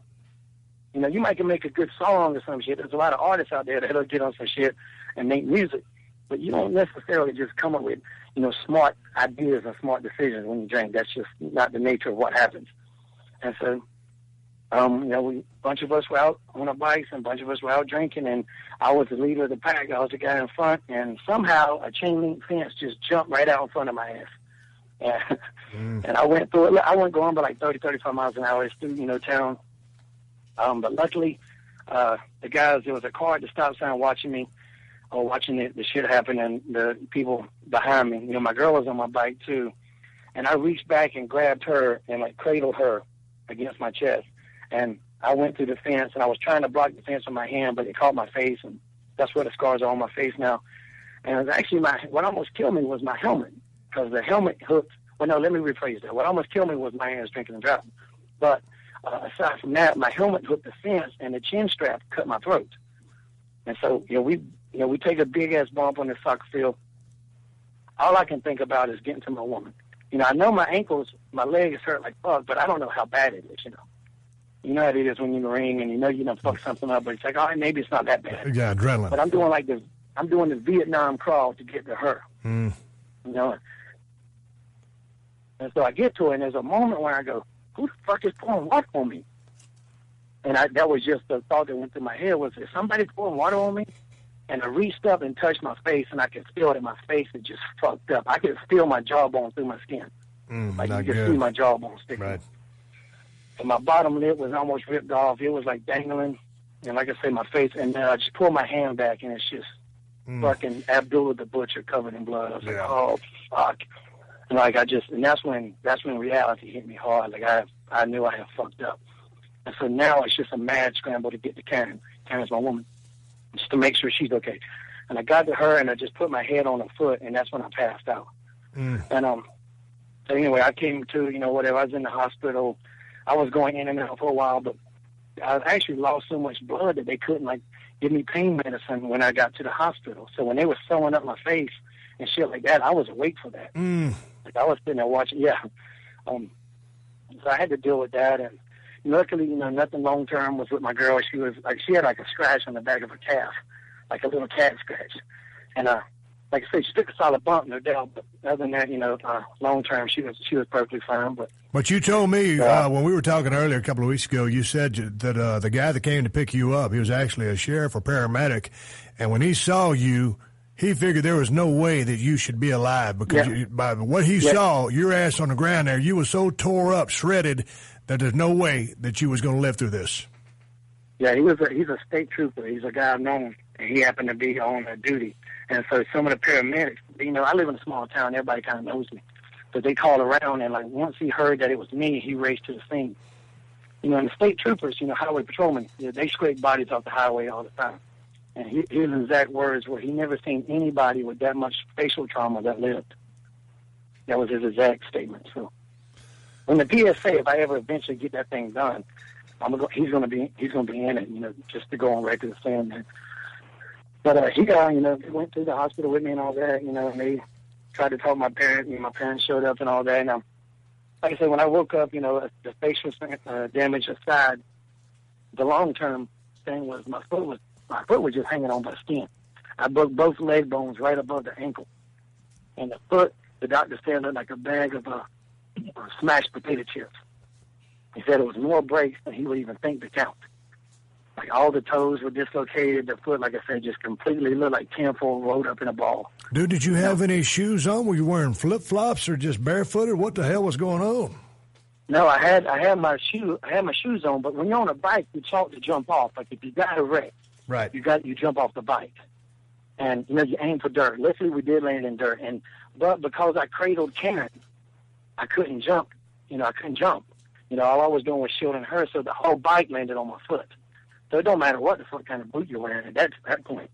You know, you might can make a good song or some shit. There's a lot of artists out there that'll get on some shit and make music, but you don't necessarily just come up with, you know, smart ideas and smart decisions when you drink. That's just not the nature of what happens. And so um, you know, we, a bunch of us were out on our bikes and a bunch of us were out drinking and I was the leader of the pack. I was the guy in front and somehow a chain link fence just jumped right out in front of my ass. And, and I went through it. I wasn't going by like 30, 35 miles an hour. It's through, you know, town. Um, but luckily, uh, the guys, there was a car at the stop sign watching me, or watching the, the shit happen, and the people behind me. You know, my girl was on my bike too, and I reached back and grabbed her and like cradled her against my chest, and I went through the fence, and I was trying to block the fence with my hand, but it caught my face, and that's where the scars are on my face now. And it was actually my what almost killed me was my helmet because the helmet hooked. Well, no, let me rephrase that. What almost killed me was my hands drinking and driving. But uh, aside from that, my helmet hooked the fence, and the chin strap cut my throat. And so, you know, we you know we take a big ass bump on the soccer field. All I can think about is getting to my woman. You know, I know my ankles, my legs hurt like fuck, but I don't know how bad it is. You know, you know how it is when you're in the ring and you know you're gonna fuck something up, but it's like, all right, maybe it's not that bad. Yeah, adrenaline. But I'm doing like the I'm doing the Vietnam crawl to get to her. Mm. You know. And so I get to her, and there's a moment where I go, "Who the fuck is pouring water on me?" And I, that was just the thought that went through my head: was is somebody pouring water on me? And I reached up and touched my face, and I could feel that my face had just fucked up. I could feel my jawbone through my skin, Mm, like you could good. see my jawbone sticking. Right. And my bottom lip was almost ripped off. It was like dangling, and like I say, my face. And then I just pulled my hand back, and it's just Mm. fucking Abdullah the Butcher covered in blood. I was Yeah. like, oh fuck. And like I just, and that's when that's when reality hit me hard. Like I I knew I had fucked up. And so now it's just a mad scramble to get to Karen. Karen's my woman, just to make sure she's okay. And I got to her, and I just put my head on her foot, and that's when I passed out. Mm. And um, so anyway, I came to you know whatever. I was in the hospital. I was going in and out for a while, but I actually lost so much blood that they couldn't like give me pain medicine when I got to the hospital. So when they were sewing up my face and shit like that, I was awake for that. Mm. Like I was sitting there watching. Yeah. Um. So I had to deal with that, and luckily, you know, nothing long term was with my girl. She was like she had like a scratch on the back of her calf, like a little cat scratch, and uh. Like I said, she took a solid bump, no doubt. But other than that, you know, uh, long term, she was she was perfectly fine. But But you told me Yeah. uh, when we were talking earlier a couple of weeks ago, you said that uh, the guy that came to pick you up, he was actually a sheriff or paramedic, and when he saw you, he figured there was no way that you should be alive because Yeah. you, by what he Yeah. saw, your ass on the ground there, you were so tore up, shredded that there's no way that you was going to live through this. Yeah, he was a he's a state trooper. He's a guy I've known, and he happened to be on uh, duty. And so some of the paramedics, you know, I live in a small town. Everybody kind of knows me, but they called around, and like once he heard that it was me, he raced to the scene. You know, and the state troopers, you know, highway patrolmen, they scrape bodies off the highway all the time. And he, his exact words were, he never seen anybody with that much facial trauma that lived. That was his exact statement. So when the PSA, if I ever eventually get that thing done, I'm gonna, he's gonna be he's gonna be in it, you know, just to go on record saying that. But uh, he got, you know, he went to the hospital with me and all that, you know, and they tried to talk my parents, and my parents showed up and all that. And um, like I said, when I woke up, you know, the facial uh, damage aside, the long term thing was my foot was my foot was just hanging on by skin. I broke both leg bones right above the ankle, and the foot, the doctor said, looked like a bag of uh, smashed potato chips. He said it was more breaks than he would even think to count. Like all the toes were dislocated. The foot, like I said, just completely looked like tinfoil rolled up in a ball. Dude, did you have any shoes on? Were you wearing flip flops or just barefooted? What the hell was going on? No, I had I had my shoe I had my shoes on, but when you're on a bike, you taught to jump off. Like if you got a wreck, Right. you got you jump off the bike, and you know you aim for dirt. Literally, we did land in dirt, and but because I cradled Karen, I couldn't jump. You know, I couldn't jump. You know, all I was doing was shielding her, so the whole bike landed on my foot. So it don't matter what the fuck kind of boot you're wearing at that that point.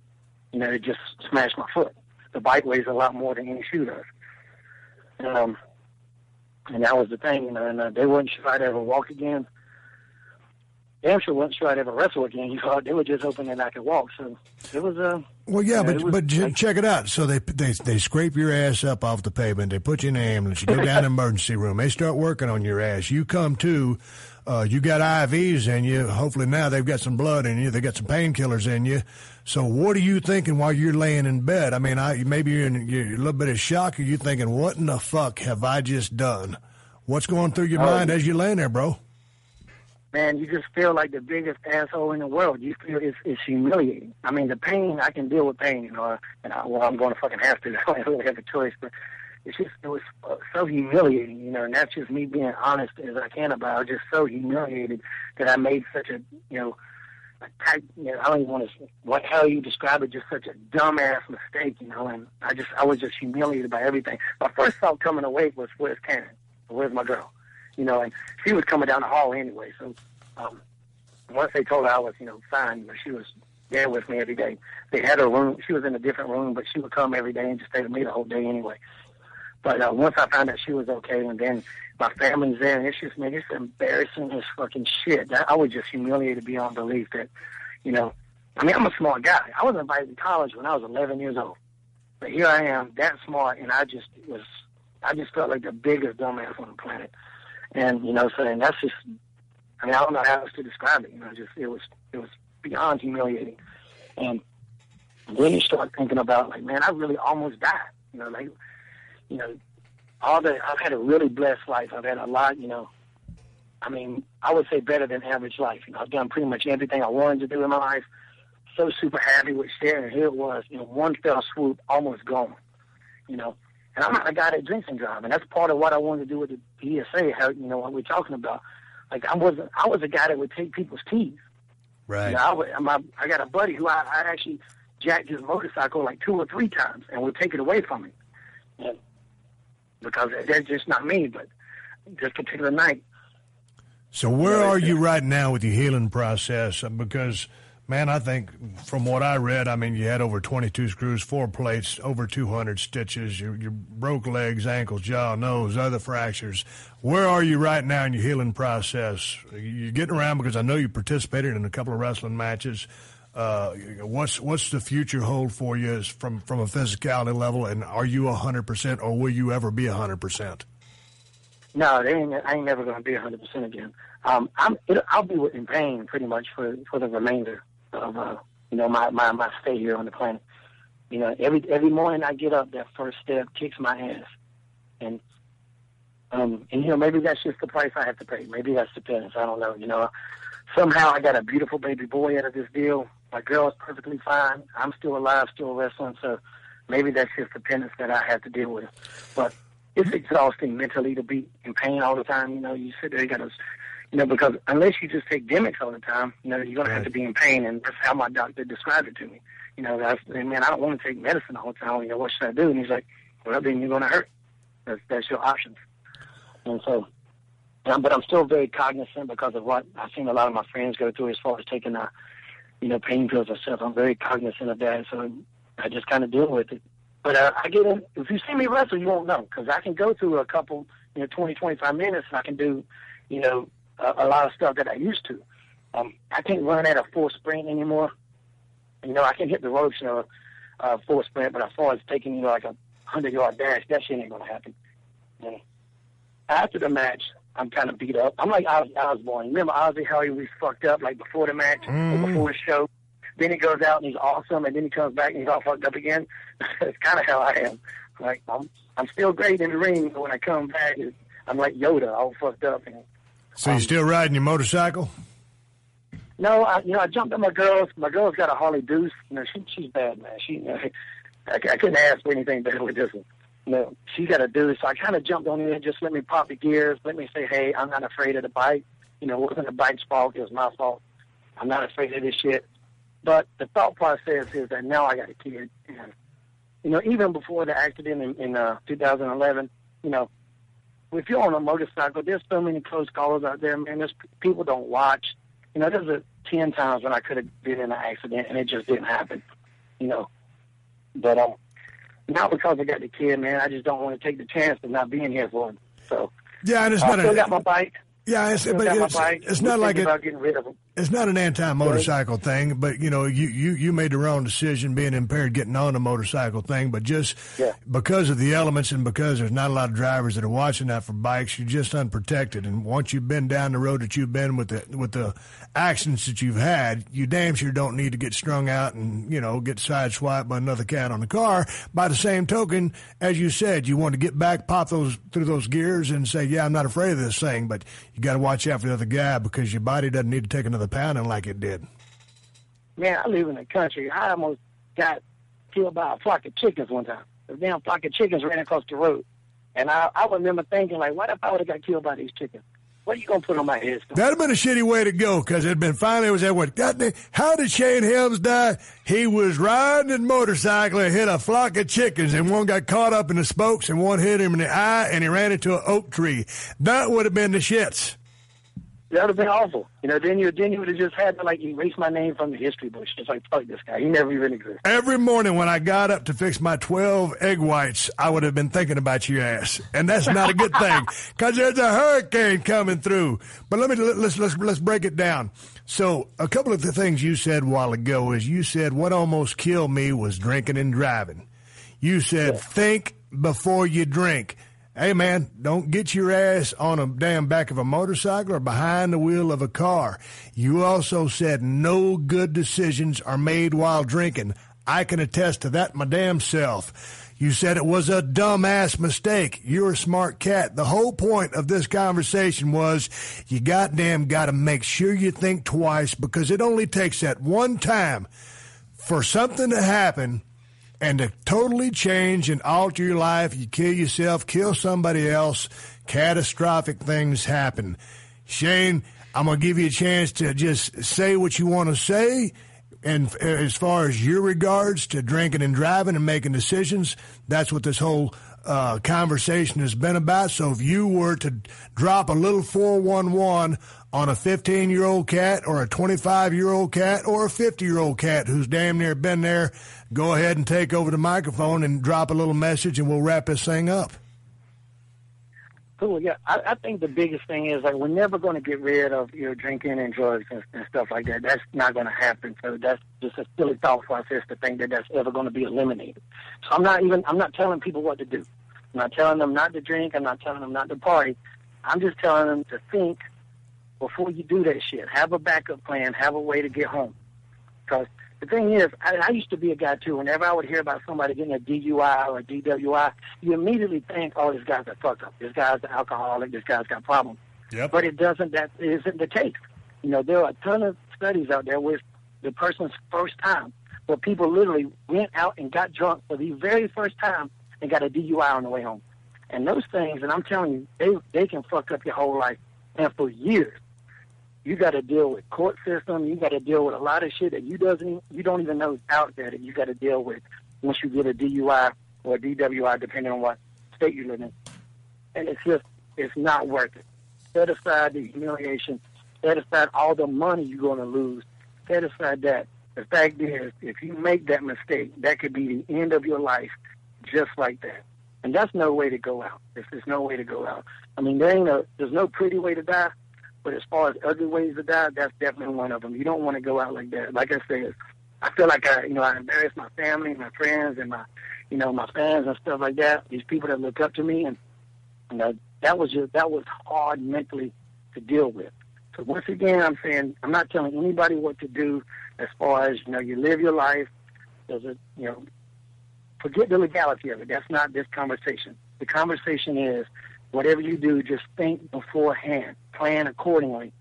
You know, it just smashed my foot. The bike weighs a lot more than any shoe does. Um, and that was the thing, you know, and uh, they weren't sure I'd ever walk again. Damn sure wasn't sure I'd ever wrestle again. You know, they were just hoping that I could walk. So it was uh, Well, yeah, but was but j- like- check it out. So they they they scrape your ass up off the pavement. They put you in the ambulance. You go down to emergency room. They start working on your ass. You come to. Uh, you got IVs in you. Hopefully now they've got some blood in you. They got some painkillers in you. So what are you thinking while you're laying in bed? I mean, I maybe you're in you're a little bit of shock. Are you thinking, what in the fuck have I just done? What's going through your Oh. mind as you're laying there, bro? man, you just feel like the biggest asshole in the world. You feel it's, it's humiliating. I mean, the pain, I can deal with pain, you know, and I, well, I'm going to fucking have to. I don't really have a choice, but it's just it was uh, so humiliating, you know. And that's just me being honest as I can about. it. I was just so humiliated that I made such a you know. a type, you know, I don't even want to. What how you describe it? Just such a dumbass mistake, you know. And I just, I was just humiliated by everything. My first thought coming away was, "Where's Karen? Where's my girl?" You know, and she was coming down the hall anyway. So, um, once they told her I was, you know, fine, you know, she was there with me every day. They had her room. She was in a different room, but she would come every day and just stay with me the whole day anyway. But uh, once I found out she was okay, and then my family's there, and it's just, man, it's embarrassing as fucking shit. I was just humiliated beyond belief that, you know, I mean, I'm a smart guy. I was invited to college when I was 11 years old. But here I am, that smart, and I just was, I just felt like the biggest dumbass on the planet. And, you know, so, and that's just, I mean, I don't know how else to describe it. You know, just, it was, it was beyond humiliating. And then you start thinking about, like, man, I really almost died. You know, like, you know, all the I've had a really blessed life. I've had a lot, you know. I mean, I would say better than average life. You know, I've done pretty much everything I wanted to do in my life. So super happy with sharing. Here it was, you know, one fell swoop, almost gone. You know, and I'm not a guy that drinks and drives, and that's part of what I wanted to do with the PSA. How you know what we're talking about? Like I wasn't, I was a guy that would take people's keys. Right. You know, I, would, my, I got a buddy who I, I actually jacked his motorcycle like two or three times and would take it away from him. And because that's just not me, but this particular night. So where are you right now with your healing process? Uh, Because, man, I think from what I read, I mean, you had over 22 screws, four plates, over 200 stitches, you, you broke legs, ankles, jaw, nose, other fractures. Where are you right now in your healing process? You're getting around because I know you participated in a couple of wrestling matches. Uh, what's what's the future hold for you from from a physicality level, and are you hundred percent, or will you ever be hundred percent? No, they ain't, I ain't never going to be 100% again. Um, I'm, it, I'll be in pain pretty much for, for the remainder of, uh, you know, my, my, my stay here on the planet. You know, every, every morning I get up, that first step kicks my ass. And, um, and, you know, maybe that's just the price I have to pay. Maybe that's the penance. I don't know. You know, somehow I got a beautiful baby boy out of this deal. My girl is perfectly fine. I'm still alive, still wrestling. So maybe that's just the penance that I have to deal with. But it's exhausting mentally to be in pain all the time. You know, you sit there, you got to, you know, because unless you just take gimmicks all the time, you know, you're going to have to be in pain. And that's how my doctor described it to me. You know, that's, and man, I don't want to take medicine all the time. You know, what should I do? And he's like, well, then you're going to hurt. That's, that's your options. And so, but I'm still very cognizant because of what I've seen a lot of my friends go through as far as taking, uh, you know, pain pills stuff. I'm very cognizant of that. So I just kind of deal with it. But uh, I get in. If you see me wrestle, you won't know because I can go through a couple, you know, 20, 25 minutes, and I can do, you know, a, a lot of stuff that I used to. Um, I can't run at a full sprint anymore. You know, I can hit the ropes, you know, uh, full sprint, but as far as taking, you know, like a hundred yard dash, that shit ain't gonna happen. You know. After the match, I'm kind of beat up. I'm like Ozzy Osbourne. Remember Ozzy how he was fucked up like before the match or mm. before the show? Then he goes out and he's awesome, and then he comes back and he's all fucked up again. That's kind of how I am. Like I'm, I'm still great in the ring, but when I come back, I'm like Yoda, all fucked up. And So you still riding your motorcycle? no, I, you know, I jumped on my girls. My girl's got a Harley Deuce. You know, she she's bad, man. She, you know, I, I couldn't ask for anything better with this one. You know, she got a Deuce, so I kind of jumped on it. Just let me pop the gears. Let me say, hey, I'm not afraid of the bike. You know, it wasn't the bike's fault. It was my fault. I'm not afraid of this shit. But the thought process is that now I got a kid, and you know, even before the accident in, in uh, 2011, you know, if you're on a motorcycle, there's so many close calls out there, man. There's people don't watch. You know, there's a ten times when I could have been in an accident and it just didn't happen. You know, but um, not because I got the kid, man. I just don't want to take the chance of not being here for him. So Yeah, and it's I not still a got my bike. yeah, it's, but got my it's, bike. it's not like it. about getting rid of them. It's not an anti-motorcycle thing, but you know, you, you, you made the wrong decision being impaired getting on a motorcycle thing, but just Yeah. because of the elements and because there's not a lot of drivers that are watching that for bikes, you're just unprotected. And once you've been down the road that you've been with the with the accidents that you've had, you damn sure don't need to get strung out and you know get sideswiped by another cat on the car. By the same token, as you said, you want to get back, pop those through those gears, and say, "Yeah, I'm not afraid of this thing," but you got to watch out for the other guy because your body doesn't need to take another pounding like it did. Man, I live in the country. I almost got killed by a flock of chickens one time. The damn flock of chickens ran across the road. And I, I remember thinking, like, what if I would have got killed by these chickens? What are you gonna put on my head? That'd have been a shitty way to go because it'd been finally it was that what God how did Shane Helms die? He was riding a motorcycle and hit a flock of chickens and one got caught up in the spokes and one hit him in the eye and he ran into an oak tree. That would have been the shits. That would have been awful. You know, then you then you would have just had to like erase my name from the history books. Just like fuck this guy. He never even existed. Every morning when I got up to fix my 12 egg whites, I would have been thinking about your ass. And that's not a good thing because there's a hurricane coming through. But let me, let's, let's, let's break it down. So a couple of the things you said a while ago is you said what almost killed me was drinking and driving. You said think before you drink. Hey man, don't get your ass on a damn back of a motorcycle or behind the wheel of a car. You also said no good decisions are made while drinking. I can attest to that my damn self. You said it was a dumbass mistake. You're a smart cat. The whole point of this conversation was you goddamn gotta make sure you think twice because it only takes that one time for something to happen and to totally change and alter your life, you kill yourself, kill somebody else, catastrophic things happen. Shane, I'm going to give you a chance to just say what you want to say. And as far as your regards to drinking and driving and making decisions, that's what this whole uh, conversation has been about. So if you were to drop a little 411 on a 15 year old cat or a 25 year old cat or a 50 year old cat who's damn near been there, go ahead and take over the microphone and drop a little message and we'll wrap this thing up. Cool. Yeah, I, I think the biggest thing is like we're never going to get rid of your drinking and drugs and, and stuff like that. That's not going to happen. So that's just a silly thought process to think that that's ever going to be eliminated. So I'm not even I'm not telling people what to do. I'm not telling them not to drink. I'm not telling them not to party. I'm just telling them to think before you do that shit. Have a backup plan. Have a way to get home. Because the thing is, I, I used to be a guy too. Whenever I would hear about somebody getting a DUI or a DWI, you immediately think, "Oh, this guy's a fuck up. This guy's an alcoholic. This guy's got problems." Yep. But it doesn't. That isn't the case. You know, there are a ton of studies out there with the person's first time, where people literally went out and got drunk for the very first time and got a DUI on the way home. And those things, and I'm telling you, they they can fuck up your whole life, and for years you got to deal with court system. You got to deal with a lot of shit that you doesn't you don't even know is out there that you got to deal with once you get a DUI or a DWI, depending on what state you live in. And it's just it's not worth it. Set aside the humiliation. Set aside all the money you're going to lose. Set aside that. The fact is, if you make that mistake, that could be the end of your life, just like that. And that's no way to go out. There's, there's no way to go out. I mean, there ain't a, there's no pretty way to die. But as far as ugly ways to die, that's definitely one of them. You don't want to go out like that. Like I said, I feel like I, you know, I embarrass my family, my friends, and my, you know, my fans and stuff like that. These people that look up to me, and, and uh, that was just that was hard mentally to deal with. So once again, I'm saying I'm not telling anybody what to do as far as you know. You live your life. There's a you know, forget the legality of it. That's not this conversation. The conversation is whatever you do, just think beforehand, plan accordingly,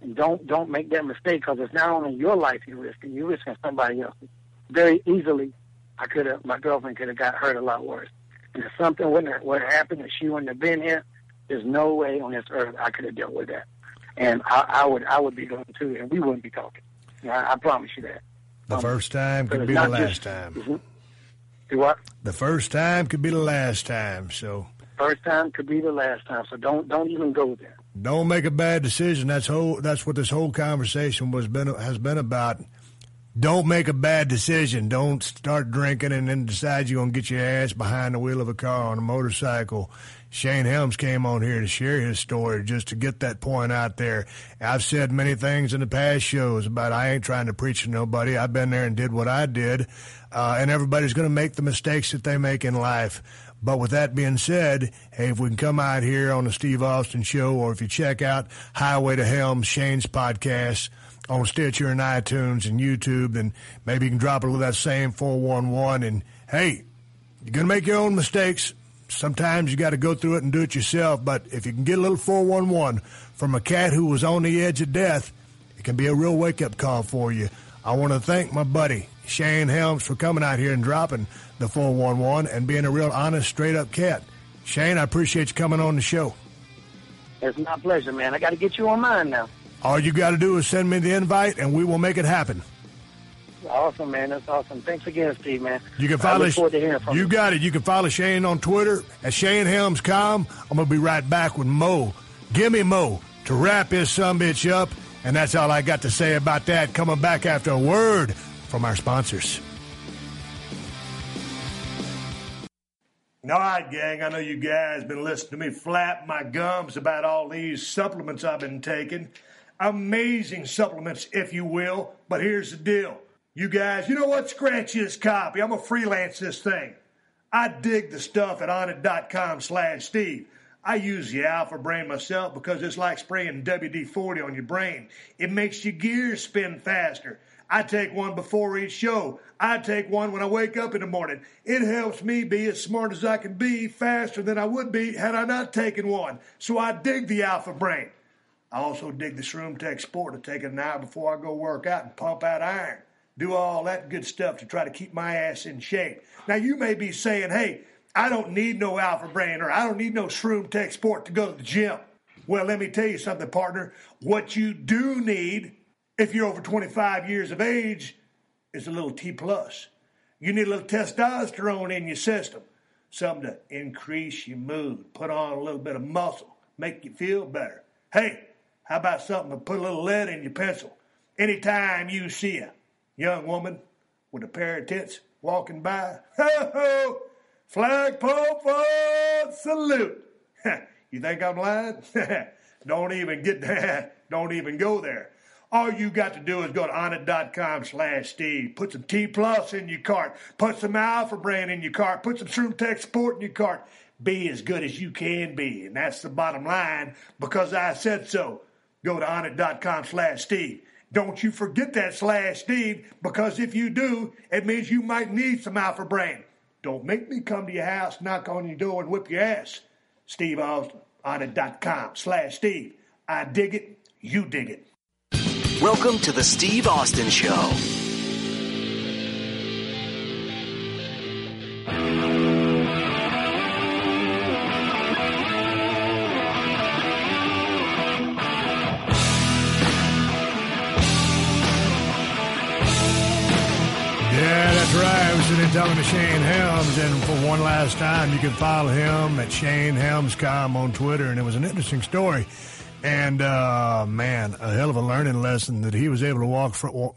and don't don't make that mistake because it's not only your life you're risking, you're risking somebody else's. Very easily, I could have my girlfriend could have got hurt a lot worse. And if something wouldn't have, would have happened, if she wouldn't have been here, there's no way on this earth I could have dealt with that. And I, I would I would be going too, and we wouldn't be talking. I, I promise you that. The Um, first time could be the last just- time. Mhm. Do what? The first time could be the last time. So First time could be the last time. So don't don't even go there. don't make a bad decision. That's whole. That's what this whole conversation was been has been about. Don't make a bad decision. Don't start drinking and then decide you're gonna get your ass behind the wheel of a car on a motorcycle. Shane Helms came on here to share his story just to get that point out there. I've said many things in the past shows about I ain't trying to preach to nobody. I've been there and did what I did, uh, and everybody's going to make the mistakes that they make in life. But with that being said, hey, if we can come out here on the Steve Austin show, or if you check out Highway to Helms, Shane's podcast on Stitcher and iTunes and YouTube, then maybe you can drop a little of that same 411. And hey, you're going to make your own mistakes. Sometimes you got to go through it and do it yourself. But if you can get a little 411 from a cat who was on the edge of death, it can be a real wake up call for you. I want to thank my buddy Shane Helms for coming out here and dropping the 411 and being a real honest, straight up cat. Shane, I appreciate you coming on the show. It's my pleasure, man. I got to get you on mine now. All you got to do is send me the invite, and we will make it happen. Awesome, man. That's awesome. Thanks again, Steve, man. You can follow. I look forward to hearing from you you. got it. You can follow Shane on Twitter at ShaneHelmsCom. I'm gonna be right back with Mo. Give me Mo to wrap his some bitch up, and that's all I got to say about that. Coming back after a word from our sponsors. All right, gang. I know you guys been listening to me flap my gums about all these supplements I've been taking. Amazing supplements, if you will. But here's the deal. You guys, you know what? Scratch this copy. I'm gonna freelance this thing. I dig the stuff at onnit.com slash Steve. I use the Alpha Brain myself because it's like spraying WD 40 on your brain. It makes your gears spin faster. I take one before each show. I take one when I wake up in the morning. It helps me be as smart as I can be faster than I would be had I not taken one. So I dig the Alpha Brain. I also dig the Shroom Tech Sport to take an hour before I go work out and pump out iron. Do all that good stuff to try to keep my ass in shape. Now you may be saying, hey, I don't need no Alpha Brain or I don't need no Shroom Tech Sport to go to the gym. Well, let me tell you something, partner. What you do need, if you're over 25 years of age, it's a little T plus. You need a little testosterone in your system, something to increase your mood, put on a little bit of muscle, make you feel better. Hey, how about something to put a little lead in your pencil? Anytime you see a young woman with a pair of tits walking by, ho ho, flagpole salute. you think I'm lying? don't even get that. Don't even go there. All you got to do is go to onnit.com slash Steve. Put some T plus in your cart. Put some Alpha Brain in your cart. Put some Shroom Tech Sport in your cart. Be as good as you can be. And that's the bottom line because I said so. Go to onnit.com slash Steve. Don't you forget that slash Steve because if you do, it means you might need some Alpha Brain. Don't make me come to your house, knock on your door, and whip your ass. Steve Austin, onnit.com slash Steve. I dig it. You dig it. Welcome to the Steve Austin Show. Talking to Shane Helms, and for one last time, you can follow him at Shane Helmscom on Twitter, and it was an interesting story. And uh, man, a hell of a learning lesson that he was able to walk from.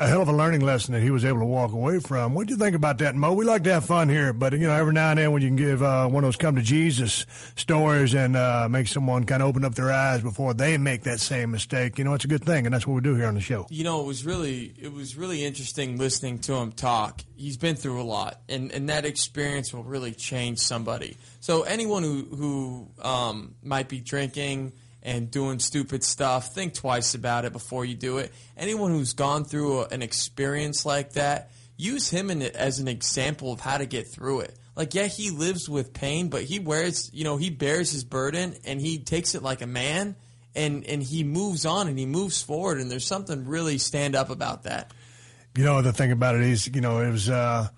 A hell of a learning lesson that he was able to walk away from. What do you think about that, Mo? We like to have fun here, but you know, every now and then when you can give uh, one of those come to Jesus stories and uh, make someone kind of open up their eyes before they make that same mistake, you know, it's a good thing, and that's what we do here on the show. You know, it was really it was really interesting listening to him talk. He's been through a lot, and, and that experience will really change somebody. So anyone who who um, might be drinking and doing stupid stuff, think twice about it before you do it. Anyone who's gone through a, an experience like that, use him as an example of how to get through it. Like, yeah, he lives with pain, but he wears, you know, he bears his burden and he takes it like a man and, and he moves on and he moves forward. And there's something really stand up about that. You know, the thing about it is, you know, it was uh,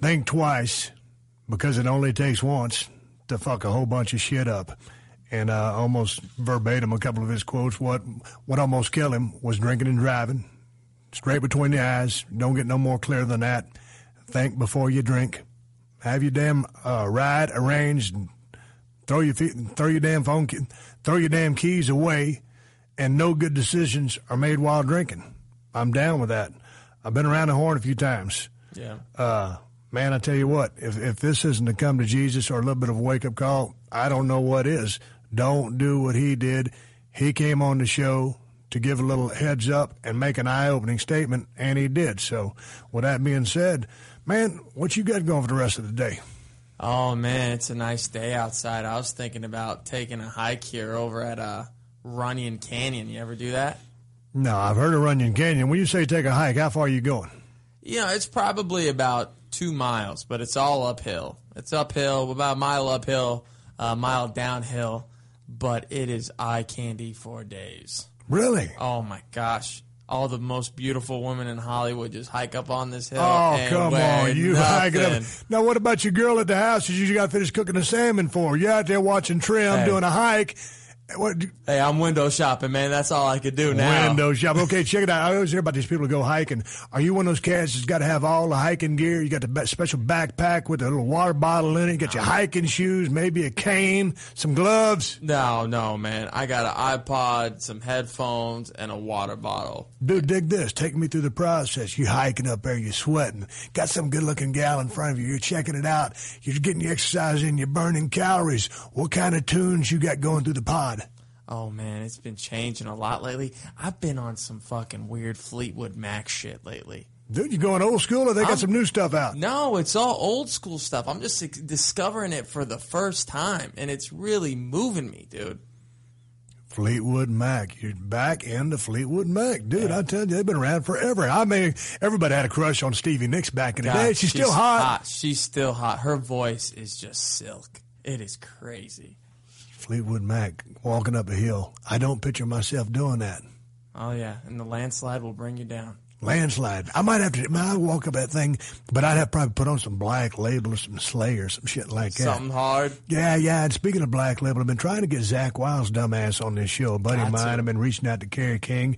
think twice because it only takes once to fuck a whole bunch of shit up. And uh, almost verbatim, a couple of his quotes. What what almost killed him was drinking and driving, straight between the eyes. Don't get no more clear than that. Think before you drink. Have your damn uh, ride arranged. Throw your feet, throw your damn phone, throw your damn keys away, and no good decisions are made while drinking. I'm down with that. I've been around the horn a few times. Yeah. Uh, man, I tell you what, if if this isn't to come to Jesus or a little bit of a wake up call, I don't know what is. Don't do what he did. He came on the show to give a little heads up and make an eye opening statement, and he did. So, with that being said, man, what you got going for the rest of the day? Oh man, it's a nice day outside. I was thinking about taking a hike here over at uh, Runyon Canyon. You ever do that? No, I've heard of Runyon Canyon. When you say take a hike, how far are you going? You know, it's probably about two miles, but it's all uphill. It's uphill, about a mile uphill, a mile downhill, but it is eye candy for days. Really? Oh my gosh. all the most beautiful women in Hollywood just hike up on this hill. Oh, come on. You hiking up. Now, what about your girl at the house that you got finished cooking the salmon for? You're out there watching Trim Hey. doing a hike. What, Hey, I'm window shopping, man. That's all I could do now. Window shop. Okay, check it out. I always hear about these people who go hiking. Are you one of those cats that's got to have all the hiking gear? You got the special backpack with a little water bottle in it. You got your ah. hiking shoes, maybe a cane, some gloves. No, no, man. I got an iPod, some headphones, and a water bottle. Dude, dig this. Take me through the process. You hiking up there, you're sweating. Got some good looking gal in front of you. You're checking it out. You're getting your exercise in. You're burning calories. What kind of tunes you got going through the pod? Oh man, it's been changing a lot lately. I've been on some fucking weird Fleetwood Mac shit lately. Dude, you going old school or they got I'm- some new stuff out? No, it's all old school stuff. I'm just discovering it for the first time, and it's really moving me, dude. Fleetwood Mac. You're back into Fleetwood Mac. Dude, I tell you, they've been around forever. I mean, everybody had a crush on Stevie Nicks back in the God, day. She's, still hot. She's still hot. Her voice is just silk. It is crazy. Fleetwood Mac walking up a hill. I don't picture myself doing that. Oh yeah, and the landslide will bring you down. Landslide. I might have to. I walk up that thing, but I'd have to probably put on some black label or some Slayer, or some shit like that. Something hard. Yeah, yeah. And speaking of Black Label, I've been trying to get Zakk Wylde's dumbass on this show. A buddy of mine. I've been reaching out to Kerry King.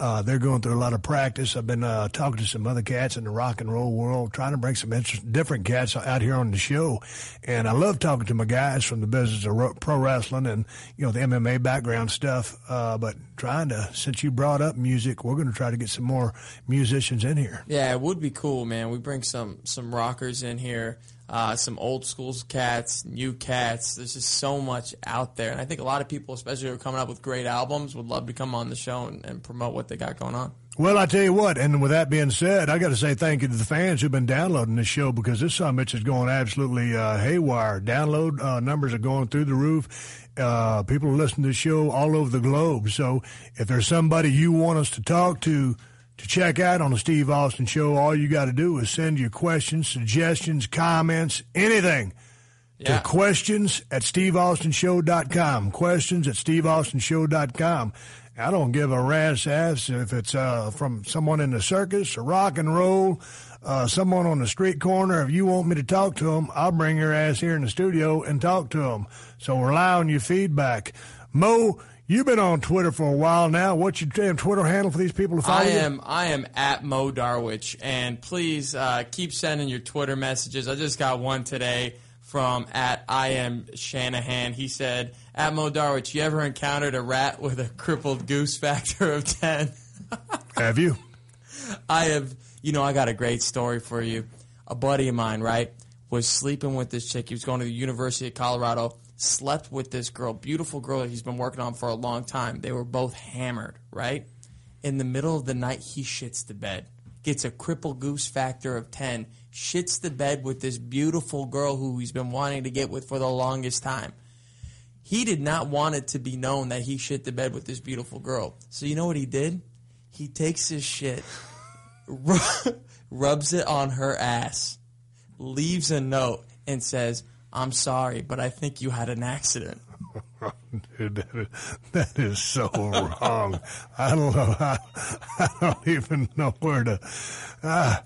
Uh, they're going through a lot of practice. I've been uh, talking to some other cats in the rock and roll world, trying to bring some interest, different cats out here on the show. And I love talking to my guys from the business of ro- pro wrestling and you know the MMA background stuff. Uh, but trying to, since you brought up music, we're going to try to get some more musicians in here. Yeah, it would be cool, man. We bring some some rockers in here, uh, some old schools cats, new cats. There's just so much out there, and I think a lot of people, especially who are coming up with great albums, would love to come on the show and, and promote what they got going on. Well, I tell you what, and with that being said, I got to say thank you to the fans who've been downloading this show because this summit is going absolutely uh, haywire. Download uh, numbers are going through the roof. Uh, people are listening to the show all over the globe. So if there's somebody you want us to talk to, to check out on the Steve Austin Show, all you got to do is send your questions, suggestions, comments, anything Yeah. to questions at steveaustinshow.com. Questions at steveaustinshow.com. I don't give a rat's ass if it's uh, from someone in the circus or rock and roll, uh, someone on the street corner. If you want me to talk to them, I'll bring your ass here in the studio and talk to them. So rely on your feedback. Mo, you've been on Twitter for a while now. What's your damn Twitter handle for these people to follow I you? am I am at Mo Darwich, and please uh, keep sending your Twitter messages. I just got one today from at I am Shanahan. He said, "At Mo Darwich, you ever encountered a rat with a crippled goose factor of 10? Have you? I have. You know, I got a great story for you. A buddy of mine, right, was sleeping with this chick. He was going to the University of Colorado. Slept with this girl, beautiful girl that he's been working on for a long time. They were both hammered, right? In the middle of the night, he shits the bed, gets a cripple goose factor of 10, shits the bed with this beautiful girl who he's been wanting to get with for the longest time. He did not want it to be known that he shit the bed with this beautiful girl. So you know what he did? He takes his shit, rubs it on her ass, leaves a note, and says, I'm sorry, but I think you had an accident. Dude, that is, that is so wrong. I don't know. I, I don't even know where to. Uh,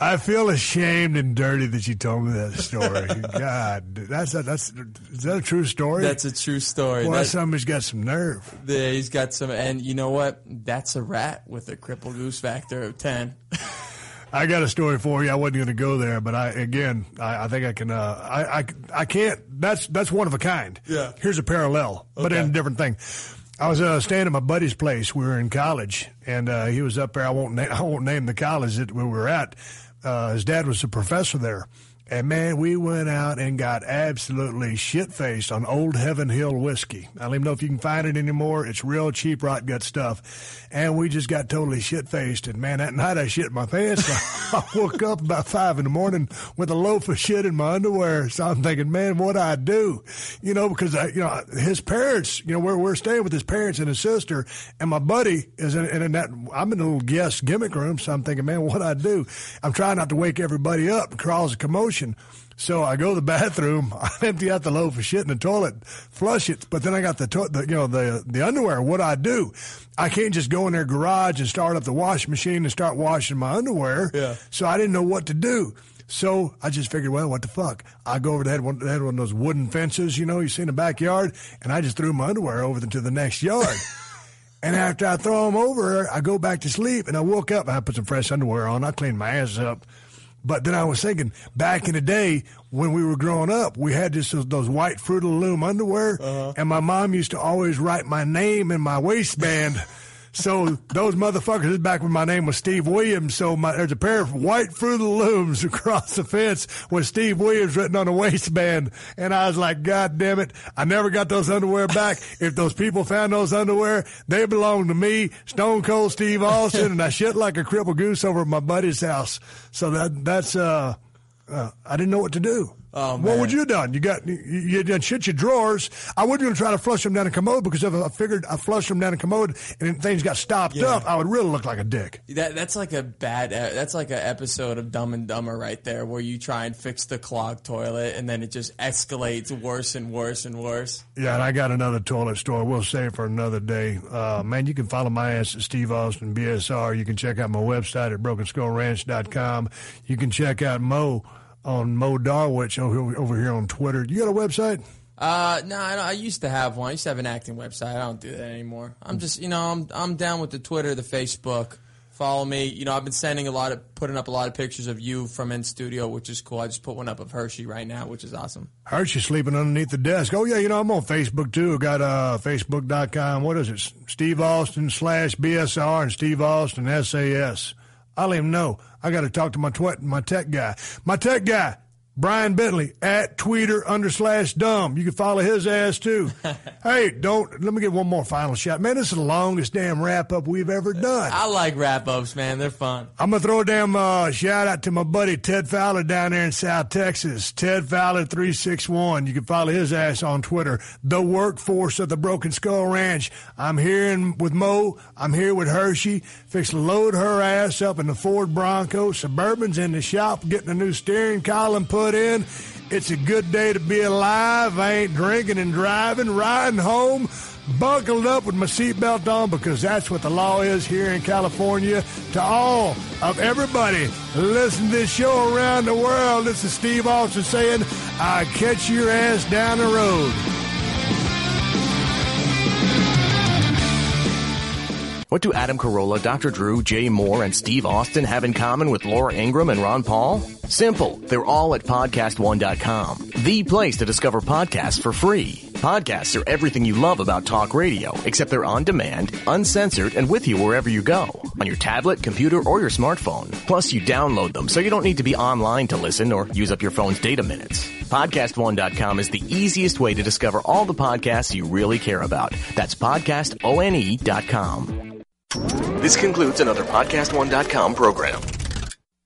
I feel ashamed and dirty that you told me that story. God, that's a, that's is that a true story? That's a true story. Boy, That- somebody's got some nerve. Yeah, he's got some, and you know what? That's a rat with a cripple goose factor of 10. I got a story for you. I wasn't going to go there, but I again, I, I think I can. Uh, I, I I can't. That's that's one of a kind. Yeah. Here's a parallel, but in a different thing. I was uh, staying at my buddy's place. We were in college, and uh, he was up there. I won't na- I won't name the college that we were at. Uh, his dad was a professor there. And man, we went out and got absolutely shit faced on Old Heaven Hill whiskey. I don't even know if you can find it anymore. It's real cheap rot gut stuff. And we just got totally shit faced. And man, that night I shit my pants. I woke up about five in the morning with a loaf of shit in my underwear. So I'm thinking, man, what I do? You know, because I, you know, his parents, you know, we're, we're staying with his parents and his sister and my buddy is in, in that, I'm in a little guest gimmick room. So I'm thinking, man, what I do? I'm trying not to wake everybody up cause a commotion. Urination. So I go to the bathroom, I empty out the loaf of shit in the toilet, flush it, but then I got the, to- the you know the the underwear. What I do? I can't just go in their garage and start up the washing machine and start washing my underwear. Yeah. So I didn't know what to do. So I just figured, well, what the fuck? I go over to had one, had one of those wooden fences, you know, you see in the backyard, and I just threw my underwear over to the next yard. and after I throw them over, I go back to sleep, and I woke up. And I put some fresh underwear on. I cleaned my ass up. But then I was thinking, back in the day when we were growing up, we had just those, those white Fruit of the Loom underwear, uh-huh. and my mom used to always write my name in my waistband. So those motherfuckers this is back when my name was Steve Williams. So my, there's a pair of white Fruit Looms across the fence with Steve Williams written on the waistband, and I was like, God damn it! I never got those underwear back. if those people found those underwear, they belong to me, Stone Cold Steve Austin, and I shit like a crippled goose over at my buddy's house. So that that's uh, uh I didn't know what to do. Oh, What would you have done? You got you, you done shit your drawers. I wasn't going to try to flush them down a commode because if I figured I flushed them down a commode and things got stopped Yeah. up, I would really look like a dick. That that's like a bad. That's like an episode of Dumb and Dumber right there, where you try and fix the clogged toilet, and then it just escalates worse and worse and worse. Yeah, and I got another toilet story. We'll save for another day. Uh, man, you can follow my ass at Steve Austin BSR. You can check out my website at BrokenSkullRanch.com. You can check out Mo on Mo Darwich over, over here on Twitter. You got a website? Uh, no, I, I used to have one. I used to have an acting website. I don't do that anymore. I'm just, you know, I'm I'm down with the Twitter, the Facebook. Follow me. You know, I've been sending a lot of, putting up a lot of pictures of you from in studio, which is cool. I just put one up of Hershey right now, which is awesome. Hershey sleeping underneath the desk. Oh, yeah, you know, I'm on Facebook too. I got uh, Facebook.com. What is it? Steve Austin slash BSR and Steve Austin SAS. I'll let him know. I got to talk to my tw- my tech guy. My tech guy, Brian Bentley, at Tweeter under slash dumb. You can follow his ass too. hey, don't, let me get one more final shot. Man, this is the longest damn wrap up we've ever done. I like wrap ups, man. They're fun. I'm gonna throw a damn uh, shout out to my buddy Ted Fowler down there in South Texas. Ted Fowler three six one. You can follow his ass on Twitter. The workforce of the Broken Skull Ranch. I'm here in, with Mo. I'm here with Hershey. Fix load her ass up in the Ford Bronco. Suburban's in the shop getting a new steering column in. It's a good day to be alive. I ain't drinking and driving, riding home buckled up with my seatbelt on because that's what the law is here in California. To all of everybody listen to this show around the world, this is Steve Austin saying, I catch your ass down the road. What do Adam Carolla, Dr. Drew, Jay Mohr, and Steve Austin have in common with Laura Ingraham and Ron Paul? Simple. They're all at podcast1.com, the place to discover podcasts for free. Podcasts are everything you love about talk radio, except they're on demand, uncensored, and with you wherever you go. On your tablet, computer, or your smartphone. Plus, you download them so you don't need to be online to listen or use up your phone's data minutes. Podcast1.com is the easiest way to discover all the podcasts you really care about. That's podcastone.com. This concludes another PodcastOne.com program.